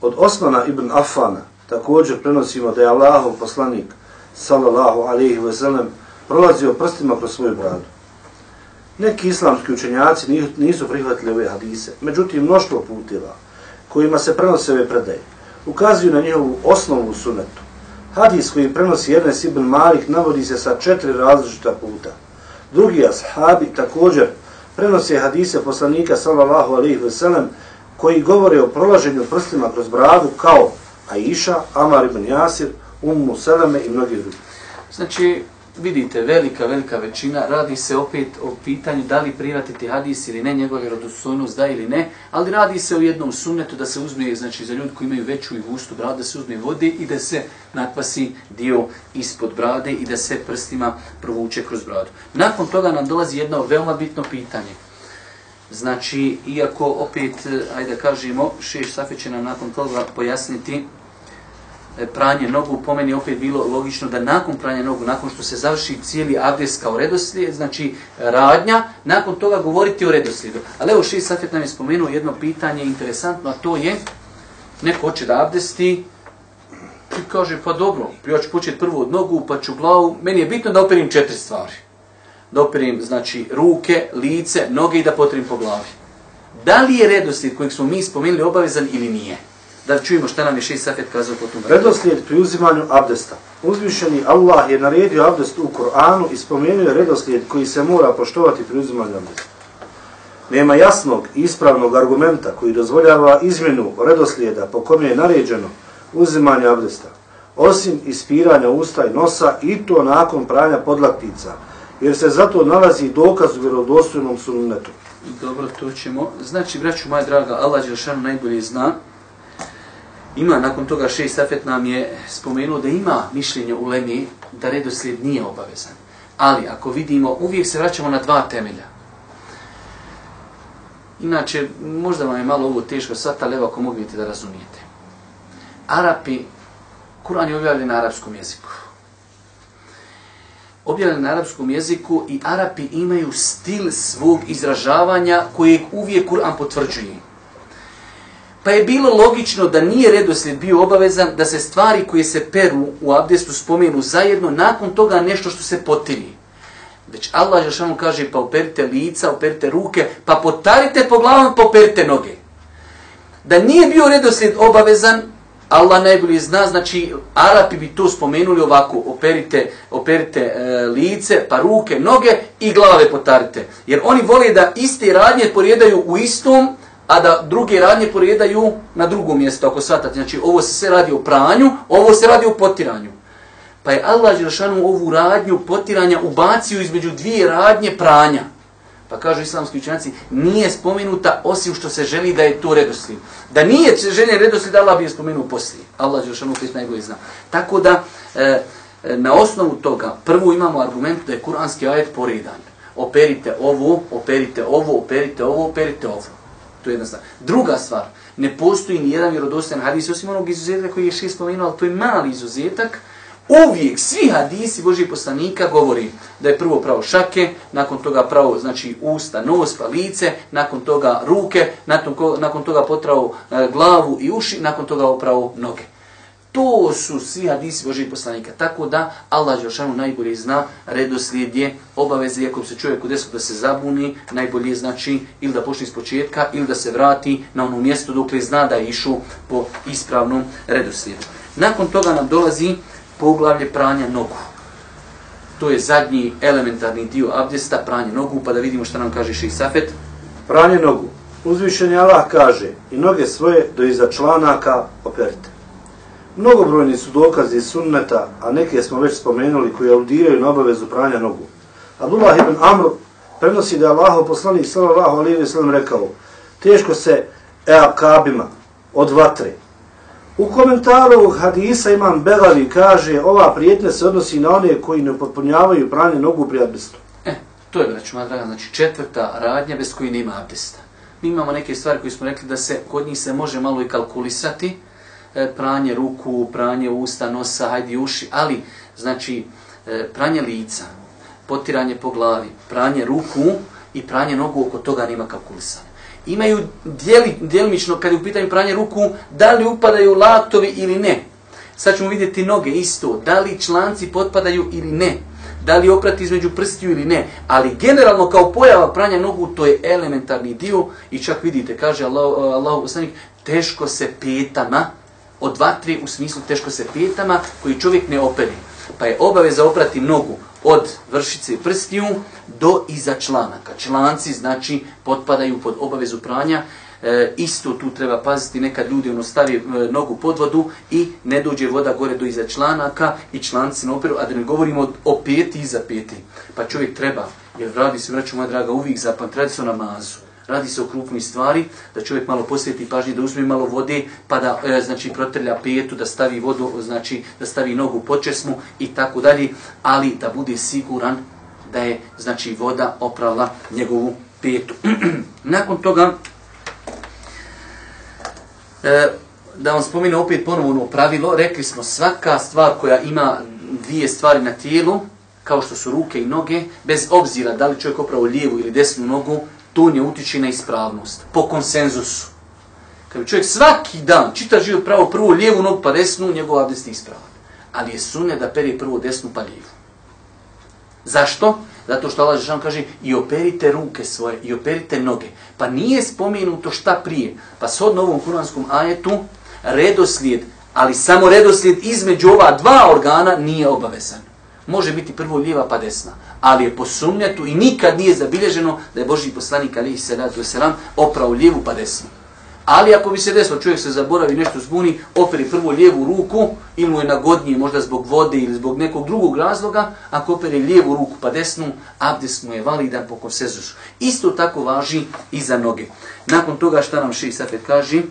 Od Osmana ibn Affana također prenosimo da je Allahov poslanik, sallallahu alaihi ve sellem, prolazio prstima kroz svoju bradu. Neki islamski učenjaci nisu prihvatili ove hadise, međutim mnoštvo putila kojima se prenose ove predaje ukazuju na njihovu osnovu sunetu. Hadis koji prenosi Enes ibn Malik navodi se sa četiri različita puta. Drugi ashabi također prenose hadise poslanika sallallahu alaihi ve sellem koji govore o prolaženju prstima kroz bradu kao Aisha, Amar ibn Jasir, Ummu Seleme i mnogi drugi. Znači, vidite, velika, velika većina, radi se opet o pitanju da li privatiti hadis ili ne, njegove vjerodostojnost da ili ne, ali radi se o jednom sunnetu da se uzme, znači za ljudi koji imaju veću i gustu bradu, da se uzme vode i da se natpasi dio ispod brade i da se prstima provuče kroz bradu. Nakon toga nam dolazi jedno veoma bitno pitanje. Znači, iako opet, eh, ajde da kažemo, šeš Safi će nam nakon toga pojasniti E, pranje nogu, po meni opet bilo logično da nakon pranja nogu, nakon što se završi cijeli abdest kao redoslijed, znači radnja, nakon toga govoriti o redoslijedu. Ali evo Ši safet nam je spomenuo jedno pitanje interesantno, a to je, neko hoće da abdesti, i kaže, pa dobro, ja ću početi prvo od nogu, pa ću glavu, meni je bitno da operim četiri stvari. Da operim, znači, ruke, lice, noge i da potrim po glavi. Da li je redoslijed kojeg smo mi spomenuli obavezan ili nije? Da čujemo šta nam je šest safet kazao po tom. Redoslijed pri uzimanju abdesta. Uzvišeni Allah je naredio abdest u Koranu i spomenuo je redoslijed koji se mora poštovati pri uzimanju abdesta. Nema jasnog i ispravnog argumenta koji dozvoljava izmjenu redoslijeda po kome je naređeno uzimanje abdesta, osim ispiranja usta i nosa i to nakon pranja podlaktica, jer se zato nalazi dokaz u vjerodostojnom sunnetu. Dobro, to ćemo. Znači, braću moja draga, Allah Đelšanu najbolje zna, Ima nakon toga šest safet nam je spomenuo da ima mišljenje u Lemi da redoslijed nije obavezan. Ali ako vidimo, uvijek se vraćamo na dva temelja. Inače, možda vam je malo ovo teško sad, ali evo ako mogu da razumijete. Arapi, Kur'an je objavljen na arapskom jeziku. Objavljen na arapskom jeziku i Arapi imaju stil svog izražavanja kojeg uvijek Kur'an potvrđuje. Pa je bilo logično da nije redoslijed bio obavezan da se stvari koje se peru u abdestu spomenu zajedno, nakon toga nešto što se potiri. Već Allah Žešanu kaže pa operite lica, operite ruke, pa potarite po glavom, pa operite noge. Da nije bio redoslijed obavezan, Allah najbolje zna, znači Arapi bi to spomenuli ovako, operite, operite e, lice, pa ruke, noge i glave potarite. Jer oni vole da iste radnje porijedaju u istom, a da druge radnje poredaju na drugo mjesto, ako shvatate. Znači, ovo se sve radi o pranju, ovo se radi o potiranju. Pa je Allah Đelšanu ovu radnju potiranja ubacio između dvije radnje pranja. Pa kažu islamski učenjaci, nije spomenuta osim što se želi da je to redoslijed. Da nije željen redoslijed, Allah bi je spomenuo poslije. Allah je opet najbolje zna. Tako da, e, e, na osnovu toga, prvo imamo argument da je kuranski ajet poredan. Operite ovo, operite ovo, operite ovo, operite ovo. To je jedna stvar. Druga stvar, ne postoji ni jedan vjerodostojan hadis, osim onog izuzetka koji je šest spomenuo, ali to je mali izuzetak, uvijek svi hadisi Božih poslanika govori da je prvo pravo šake, nakon toga pravo znači usta, nos, pa lice, nakon toga ruke, nakon, nakon toga potrao e, glavu i uši, nakon toga pravo noge. To su svi hadisi Božih poslanika. Tako da Allah Đelšanu najbolje zna redoslijedje obaveze, Iako se čovjek u desu da se zabuni, najbolje znači ili da počne iz početka ili da se vrati na ono mjesto dok zna da je išao po ispravnom redoslijedu. Nakon toga nam dolazi poglavlje pranja nogu. To je zadnji elementarni dio abdesta, pranje nogu, pa da vidimo šta nam kaže Ših Safet. Pranje nogu. Uzvišenje Allah kaže i noge svoje do iza članaka operite. Mnogobrojni su dokazi sunneta, a neke smo već spomenuli koji audiraju na obavezu pranja nogu. Abdullah ibn Amr prenosi da je Allahov poslanik sallallahu alaihi ve sellem rekao teško se eakabima od vatre U komentaru hadisa imam Begavi kaže ova prijetnja se odnosi na one koji ne potpunjavaju pranje nogu pri abdestu. E, to je, braću draga, znači četvrta radnja bez koji nema abdesta. Mi imamo neke stvari koje smo rekli da se kod njih se može malo i kalkulisati, E, pranje ruku, pranje usta, nosa, hajdi uši, ali znači e, pranje lica, potiranje po glavi, pranje ruku i pranje nogu, oko toga nema kalkulisanja. imaju dijeli, dijelimično, kad je u pitanju pranje ruku, da li upadaju latovi ili ne. Sad ćemo vidjeti noge isto, da li članci potpadaju ili ne. Da li oprati između prstiju ili ne. Ali generalno kao pojava pranja nogu, to je elementarni dio. I čak vidite, kaže Allah, Allah teško se petama, od dva, tri, u smislu teško se petama, koji čovjek ne operi. Pa je obaveza oprati nogu od vršice prstiju do iza članaka. Članci, znači, potpadaju pod obavezu pranja. E, isto tu treba paziti, nekad ljudi ono stavi e, nogu pod vodu i ne dođe voda gore do iza članaka i članci ne operu, a da ne govorimo o peti iza peti. Pa čovjek treba, jer radi se, vraću moja draga, uvijek zapam, radi se o namazu. Radi se o krupnoj stvari, da čovjek malo posveti pažnje, da uzme malo vode, pa da e, znači protrlja petu, da stavi vodu, znači da stavi nogu pod česmu i tako dalje, ali da bude siguran da je znači voda oprala njegovu petu. Nakon toga, e, da vam spomenu opet ponovno pravilo, rekli smo svaka stvar koja ima dvije stvari na tijelu, kao što su ruke i noge, bez obzira da li čovjek opravo lijevu ili desnu nogu, to ne utiče na ispravnost, po konsenzusu. Kad bi čovjek svaki dan čita život pravo prvo lijevu nogu pa desnu, njegov abdest je ispravan. Ali je sunne da peri prvo desnu pa lijevu. Zašto? Zato što Allah Žešan kaže i operite ruke svoje, i operite noge. Pa nije spomenuto šta prije. Pa s ovom kuranskom ajetu, redoslijed, ali samo redoslijed između ova dva organa nije obavezan. Može biti prvo lijeva pa desna ali je posumnjato i nikad nije zabilježeno da je Boži poslanik alihi salatu wasalam oprao lijevu pa desnu. Ali ako bi se desilo, čovjek se zaboravi nešto zbuni, operi prvo lijevu ruku, ili mu je nagodnije možda zbog vode ili zbog nekog drugog razloga, ako operi lijevu ruku pa desnu, abdest mu je validan po konsezusu. Isto tako važi i za noge. Nakon toga šta nam Ši Safet kaže?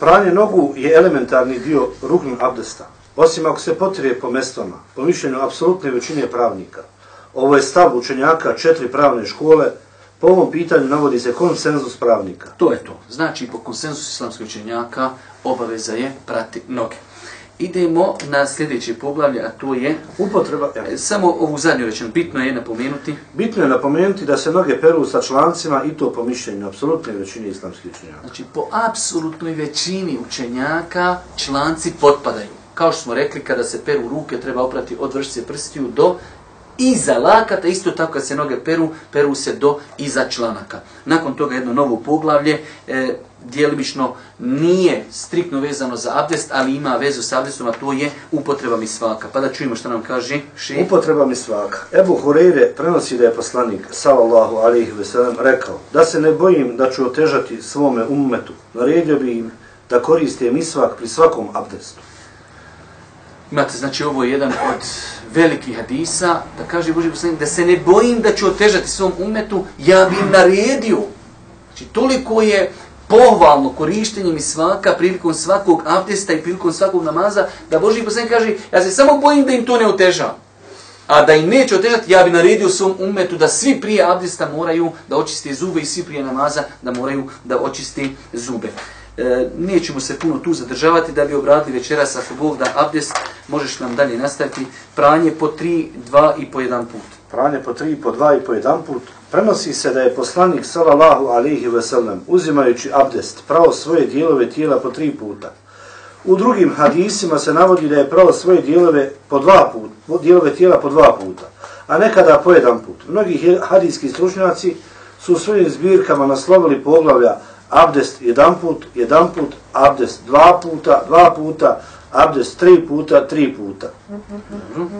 Pranje nogu je elementarni dio ruknog abdesta. Osim ako se potrije po mestvama, po mišljenju apsolutne većine pravnika. Ovo je stav učenjaka četiri pravne škole, po ovom pitanju navodi se konsenzus pravnika. To je to. Znači, po konsenzusu islamskog učenjaka obaveza je prati noge. Idemo na sljedeće poglavlje, a to je... Upotreba... Ja. E, samo ovu zadnju rečenu. Bitno je napomenuti... Bitno je napomenuti da se noge peru sa člancima i to po mišljenju apsolutne većine islamskih učenjaka. Znači, po apsolutnoj većini učenjaka članci potpadaju kao što smo rekli, kada se peru ruke, treba oprati od vršice prstiju do iza lakata, isto tako kad se noge peru, peru se do iza članaka. Nakon toga jedno novo poglavlje, e, dijelimično nije striktno vezano za abdest, ali ima vezu sa abdestom, a to je upotreba mi svaka. Pa da čujemo što nam kaže še. Upotreba mi svaka. Ebu Hureyre prenosi da je poslanik, sallallahu alihi veselam, rekao da se ne bojim da ću otežati svome ummetu. Naredio bi im da koriste mi svak pri svakom abdestu. Imate, znači, ovo je jedan od velikih hadisa, da kaže Boži poslanik, da se ne bojim da ću otežati svom umetu, ja bi im naredio. Znači, toliko je pohvalno korištenje mi svaka prilikom svakog abdesta i prilikom svakog namaza, da Boži poslanik kaže, ja se samo bojim da im to ne oteža. A da im neće otežati, ja bi naredio svom umetu da svi prije abdesta moraju da očiste zube i svi prije namaza da moraju da očiste zube. E, nećemo se puno tu zadržavati da bi obradili večeras ako Bog da abdest, možeš nam dalje nastaviti. Pranje po tri, dva i po jedan put. Pranje po tri, po dva i po jedan put. Prenosi se da je poslanik sallallahu alihi wasallam uzimajući abdest pravo svoje dijelove tijela po tri puta. U drugim hadisima se navodi da je pravo svoje dijelove po dva puta, dijelove tijela po dva puta, a nekada po jedan put. Mnogi hadijski stručnjaci su u svojim zbirkama naslovili poglavlja abdest jedan put, jedan put, abdest dva puta, dva puta, abdest tri puta, tri puta.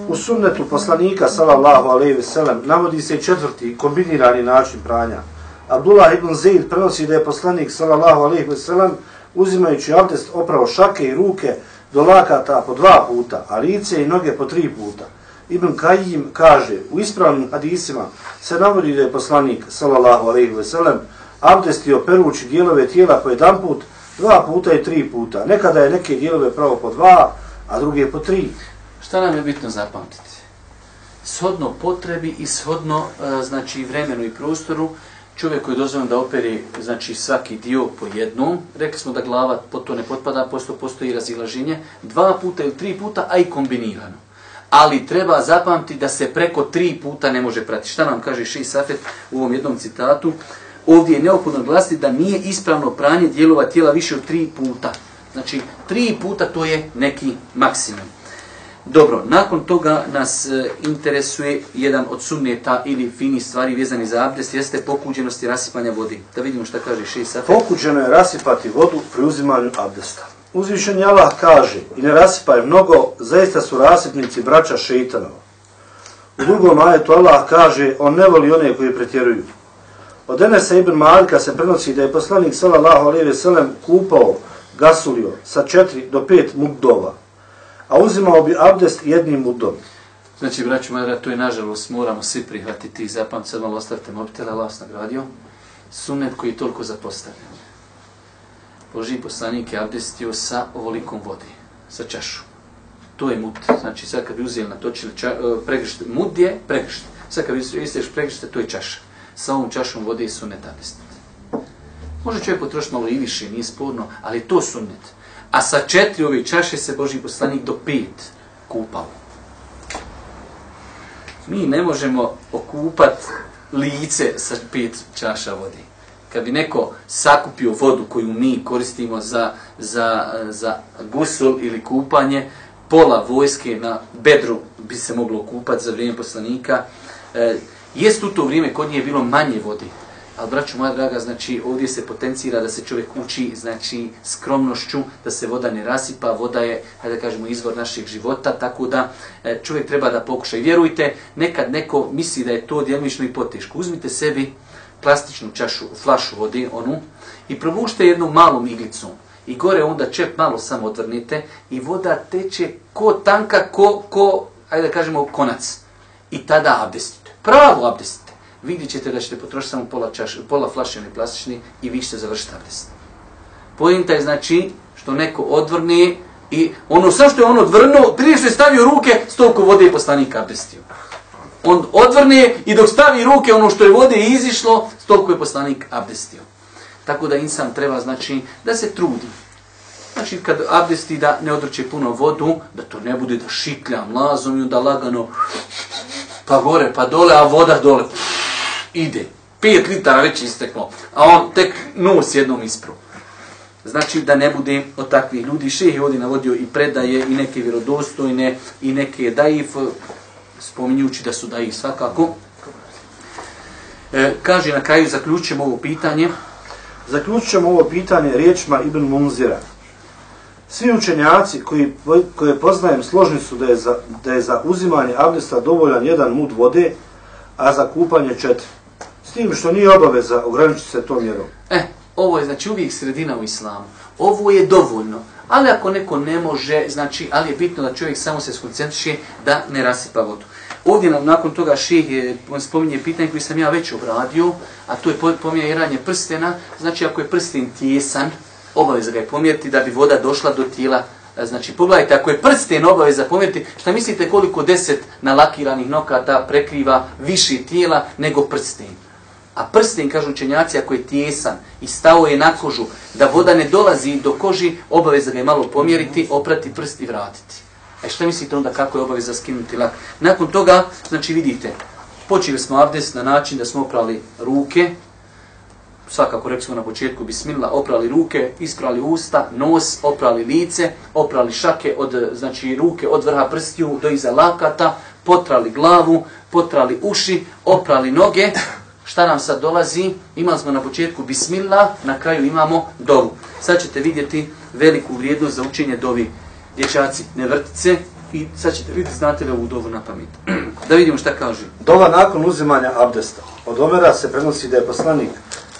U sunnetu poslanika, sallallahu alaihi ve sellem, navodi se četvrti kombinirani način pranja. Abdullah ibn Zaid prenosi da je poslanik, sallallahu alaihi ve sellem, uzimajući abdest opravo šake i ruke do lakata po dva puta, a lice i noge po tri puta. Ibn Kajim kaže, u ispravnim hadisima se navodi da je poslanik, sallallahu alaihi ve sellem, abdestio perući dijelove tijela po jedan put, dva puta i tri puta. Nekada je neke dijelove pravo po dva, a druge po tri. Šta nam je bitno zapamtiti? Shodno potrebi i shodno e, znači, vremenu i prostoru, čovjek koji je dozvoljeno da operi znači, svaki dio po jednom, rekli smo da glava po to ne potpada, posto postoji razilaženje, dva puta ili tri puta, a i kombinirano. Ali treba zapamtiti da se preko tri puta ne može pratiti. Šta nam kaže Ši Safet u ovom jednom citatu? Ovdje je neophodno glasiti da nije ispravno pranje dijelova tijela više od tri puta. Znači, tri puta to je neki maksimum. Dobro, nakon toga nas e, interesuje jedan od sunneta ili fini stvari vezani za abdest, jeste pokuđenost i rasipanja vodi. Da vidimo šta kaže Šeji Safet. Pokuđeno je rasipati vodu pri uzimanju abdesta. Uzvišen Allah kaže i ne rasipaj mnogo, zaista su rasipnici braća šeitanova. U drugom ajetu Allah kaže, on ne voli one koji pretjeruju. Od Enesa ibn Malika se prenosi da je poslanik sallallahu alejhi ve sellem kupao gasulio sa 4 do 5 mudova, a uzimao bi abdest jednim mudom. Znači, braću moja, to je nažalost, moramo svi prihvatiti i zapamati, sad malo ostavite mobitele, Allah vas nagradio, sunet koji je toliko zapostavljen. Boži poslanik je abdestio sa ovolikom vodi, sa čašu. To je mud. Znači, sad kad bi uzeli natočili ča, e, pregršte, mut je pregršte. Sad kad bi isteš pregršte, to je čaša sa ovom čašom vode i sunnet. Može čovjek potrošiti malo i više, nije sporno, ali to sunnet. A sa četiri ove čaše se Boži poslanik do pet kupao. Mi ne možemo okupat lice sa pet čaša vode. Kad bi neko sakupio vodu koju mi koristimo za, za, za gusul ili kupanje, pola vojske na bedru bi se moglo okupati za vrijeme poslanika. E, Jest u to vrijeme kod nje bilo manje vode. Ali, braću moja draga, znači, ovdje se potencira da se čovjek uči, znači, skromnošću, da se voda ne rasipa, voda je, hajde da kažemo, izvor našeg života, tako da e, čovjek treba da pokuša. I vjerujte, nekad neko misli da je to djelmično i poteško. Uzmite sebi plastičnu čašu, flašu vode, onu, i probušte jednu malu miglicu. I gore onda čep malo samo odvrnite i voda teče ko tanka, ko, ko hajde da kažemo, konac. I tada abdestite pravo abdestite, vidjet ćete da ćete potrošiti samo pola, čaš, pola flaše ili plastični i vi ćete završiti abdest. Pojenta je znači što neko odvrne i ono sve što je on odvrnuo, prije što je stavio ruke, stolko vode je poslanik abdestio. On odvrne i dok stavi ruke, ono što je vode izišlo, stolko je poslanik abdestio. Tako da insan treba znači da se trudi. Znači kad abdesti da ne odrče puno vodu, da to ne bude da šiklja mlazom i da lagano pa gore, pa dole, a voda dole. Ide. 5 litara već isteklo. A on tek nos jednom ispru. Znači da ne bude od takvih ljudi. Šeh je ovdje navodio i predaje i neke vjerodostojne i neke daif, spominjući da su daif svakako. E, kaže na kraju, zaključujemo ovo pitanje. Zaključujemo ovo pitanje riječima Ibn Munzira. Svi učenjaci koji, koje poznajem složni su da je, za, da je za uzimanje abdesta dovoljan jedan mud vode, a za kupanje četiri. S tim što nije obaveza ograničiti se tom mjerom. E, Ovo je znači uvijek sredina u islamu. Ovo je dovoljno. Ali ako neko ne može, znači, ali je bitno da čovjek samo se skoncentriše da ne rasipa vodu. Ovdje nam nakon toga ših je, on spominje pitanje koje sam ja već obradio, a to je pomjeranje prstena. Znači ako je prsten tjesan, obaveza ga je pomjeriti da bi voda došla do tijela. E, znači pogledajte, ako je prsten obaveza pomjeriti, šta mislite koliko deset nalakiranih nokata prekriva više tijela nego prsten? A prsten, kažu učenjaci, ako je tijesan i stao je na kožu, da voda ne dolazi do koži, obaveza ga je malo pomjeriti, oprati prst i vratiti. E šta mislite onda kako je obaveza skinuti lak? Nakon toga, znači vidite, počeli smo abdest na način da smo oprali ruke, svakako rekli smo na početku bismillah, oprali ruke, isprali usta, nos, oprali lice, oprali šake od, znači ruke od vrha prstiju do iza lakata, potrali glavu, potrali uši, oprali noge, Šta nam sad dolazi? Imali smo na početku bismillah, na kraju imamo dovu. Sad ćete vidjeti veliku vrijednost za učenje dovi. Dječaci, ne vrtice i sad ćete vidjeti, znate li ovu dovu na pamet. da vidimo šta kaže. Dova nakon uzimanja abdesta. Od Omera se prenosi da je poslanik,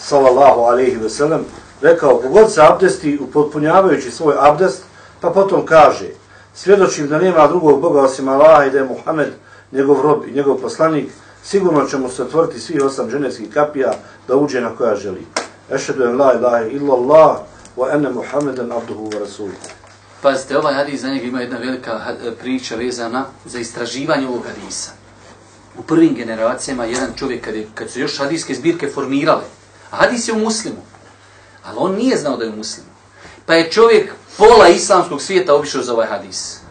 sallallahu alaihi ve sellem, rekao, kogod se abdesti upotpunjavajući svoj abdest, pa potom kaže, svjedočim da nema drugog Boga osim Allaha i da je Muhammed njegov rob i njegov poslanik, sigurno će mu se otvoriti svih osam ženevskih kapija da uđe na koja želi. Ešhedu en la ilaha illa Allah wa ene Muhammeden abduhu wa rasuluhu. Pazite, ovaj hadis za njega ima jedna velika eh, priča vezana za istraživanje ovog hadisa. U prvim generacijama jedan čovjek, kad, je, kad su još hadijske zbirke formirale, hadis je u muslimu, ali on nije znao da je u muslimu, pa je čovjek pola islamskog svijeta obišao za ovaj hadis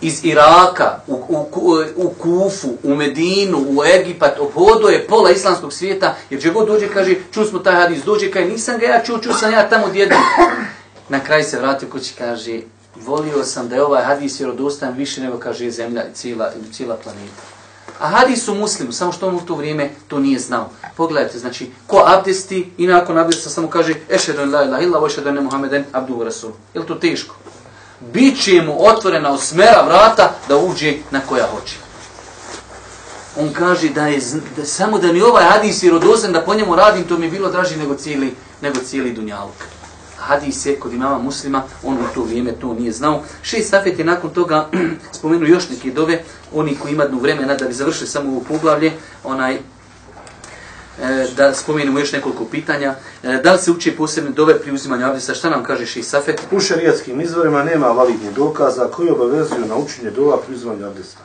iz Iraka, u, u, u Kufu, u Medinu, u Egipat, obhodo je pola islamskog svijeta, jer će god dođe, kaže, ču smo taj hadis, dođe, kaže, nisam ga ja čuo, čuo sam ja tamo djedu. Na kraj se vratio kući, kaže, volio sam da je ovaj hadis vjerodostan više nego, kaže, zemlja i cijela, cijela planeta. A hadis su muslimu, samo što on u to vrijeme to nije znao. Pogledajte, znači, ko abdesti i nakon abdesta samo kaže, ešedu la ilaha illa, ešedu Muhammeden, abdu rasul. Je to teško? Biće mu otvorena osmera vrata da uđe na koja hoće. On kaže da je da, samo da mi ovaj hadis je rodosan da po njemu radim, to mi je bilo draži nego cijeli, nego cijeli dunjaluk. Hadis kod imama muslima, on u to vrijeme to nije znao. Šest safet je nakon toga spomenuo još neke dove, oni koji imaju vremena da bi završili samo ovo poglavlje, onaj e, da spomenemo još nekoliko pitanja. E, da li se uči posebne dove pri uzimanju abdesta? Šta nam kaže Ših Safet? U šarijatskim izvorima nema validnih dokaza koji obavezuju na učenje dova pri uzimanju abdesta.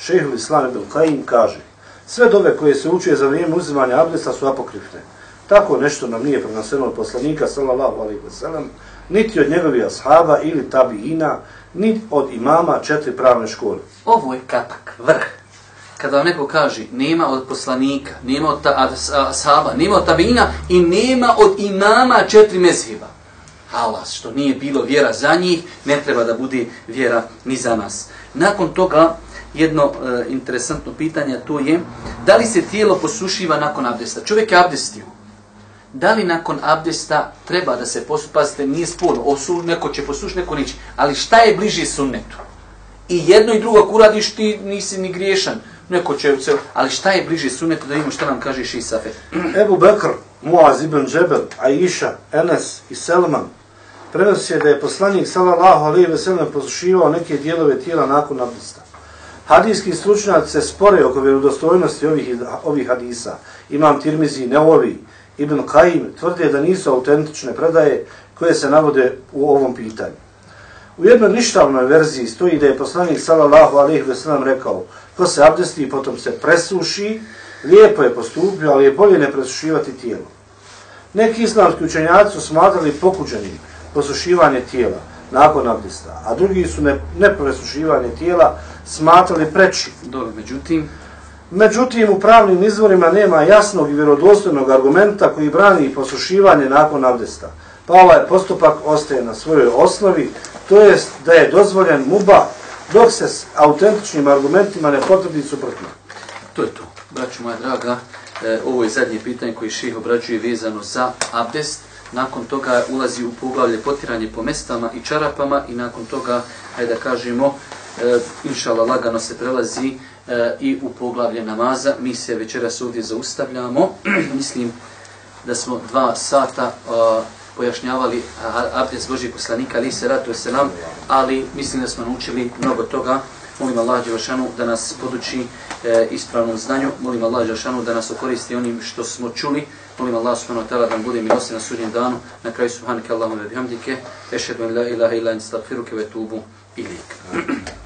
Šehu Islam ibn Kajim kaže sve dove koje se uče za vrijeme uzimanja abdesta su apokrifne. Tako nešto nam nije prenoseno od poslanika, sallallahu alaihi wasallam, niti od njegovih ashaba ili tabiina, niti od imama četiri pravne škole. Ovo je kapak, vrh kada vam neko kaže nema od poslanika, nema od ashaba, nema od tabiina i nema od imama četiri mezhiba. Halas, što nije bilo vjera za njih, ne treba da bude vjera ni za nas. Nakon toga, jedno e, interesantno pitanje, to je, da li se tijelo posušiva nakon abdesta? Čovjek je abdestio. Da li nakon abdesta treba da se posupazite, nije sporno, osu, neko će posušiti, neko neće, ali šta je bliže sunnetu? I jedno i drugo, ako uradiš, ti nisi ni griješan neko će se, ali šta je bliže sunnetu da vidimo šta nam kaže Ši Safet? Ebu Bekr, Muaz ibn Džebel, Aisha, Enes i Selman prenosi da je poslanik sallallahu alejhi ve sellem posušivao neke dijelove tijela nakon abdesta. Hadijski stručnjaci se spore oko vjerodostojnosti ovih ovih hadisa. Imam Tirmizi, Neovi, Ibn Qaim tvrde da nisu autentične predaje koje se navode u ovom pitanju. U jednoj ništavnoj verziji stoji da je poslanik sallallahu alejhi ve sellem rekao: Ko se abdesti i potom se presuši, lijepo je postupio, ali je bolje ne presušivati tijelo. Neki islamski učenjaci su smatrali pokuđenim posušivanje tijela nakon abdesta, a drugi su ne, ne presušivanje tijela smatrali preči. Dobro, međutim, Međutim, u pravnim izvorima nema jasnog i vjerodostojnog argumenta koji brani posušivanje nakon abdesta. Pa ovaj postupak ostaje na svojoj osnovi, to jest da je dozvoljen muba dok se s autentičnim argumentima ne potvrdi suprotno. To je to, braću moja draga. E, ovo je zadnje pitanje koje ših obrađuje vezano za abdest. Nakon toga ulazi u poglavlje potiranje po mestama i čarapama i nakon toga, hajde da kažemo, e, inšala lagano se prelazi e, i u poglavlje namaza. Mi se večeras ovdje zaustavljamo. Mislim, da smo dva sata e, pojašnjavali abdest Božih poslanika, ali se ratu selam, ali mislim da smo naučili mnogo toga. Molim Allah Đelšanu da nas poduči e, ispravnom znanju. Molim Allah Đelšanu da nas okoristi onim što smo čuli. Molim Allah subhanahu wa ta'ala da nam bude milosti na sudnjem danu. Na kraju subhanike Allahumma bihamdike. Ešhedu en la ilaha illa in stagfiruke ve tubu ilik.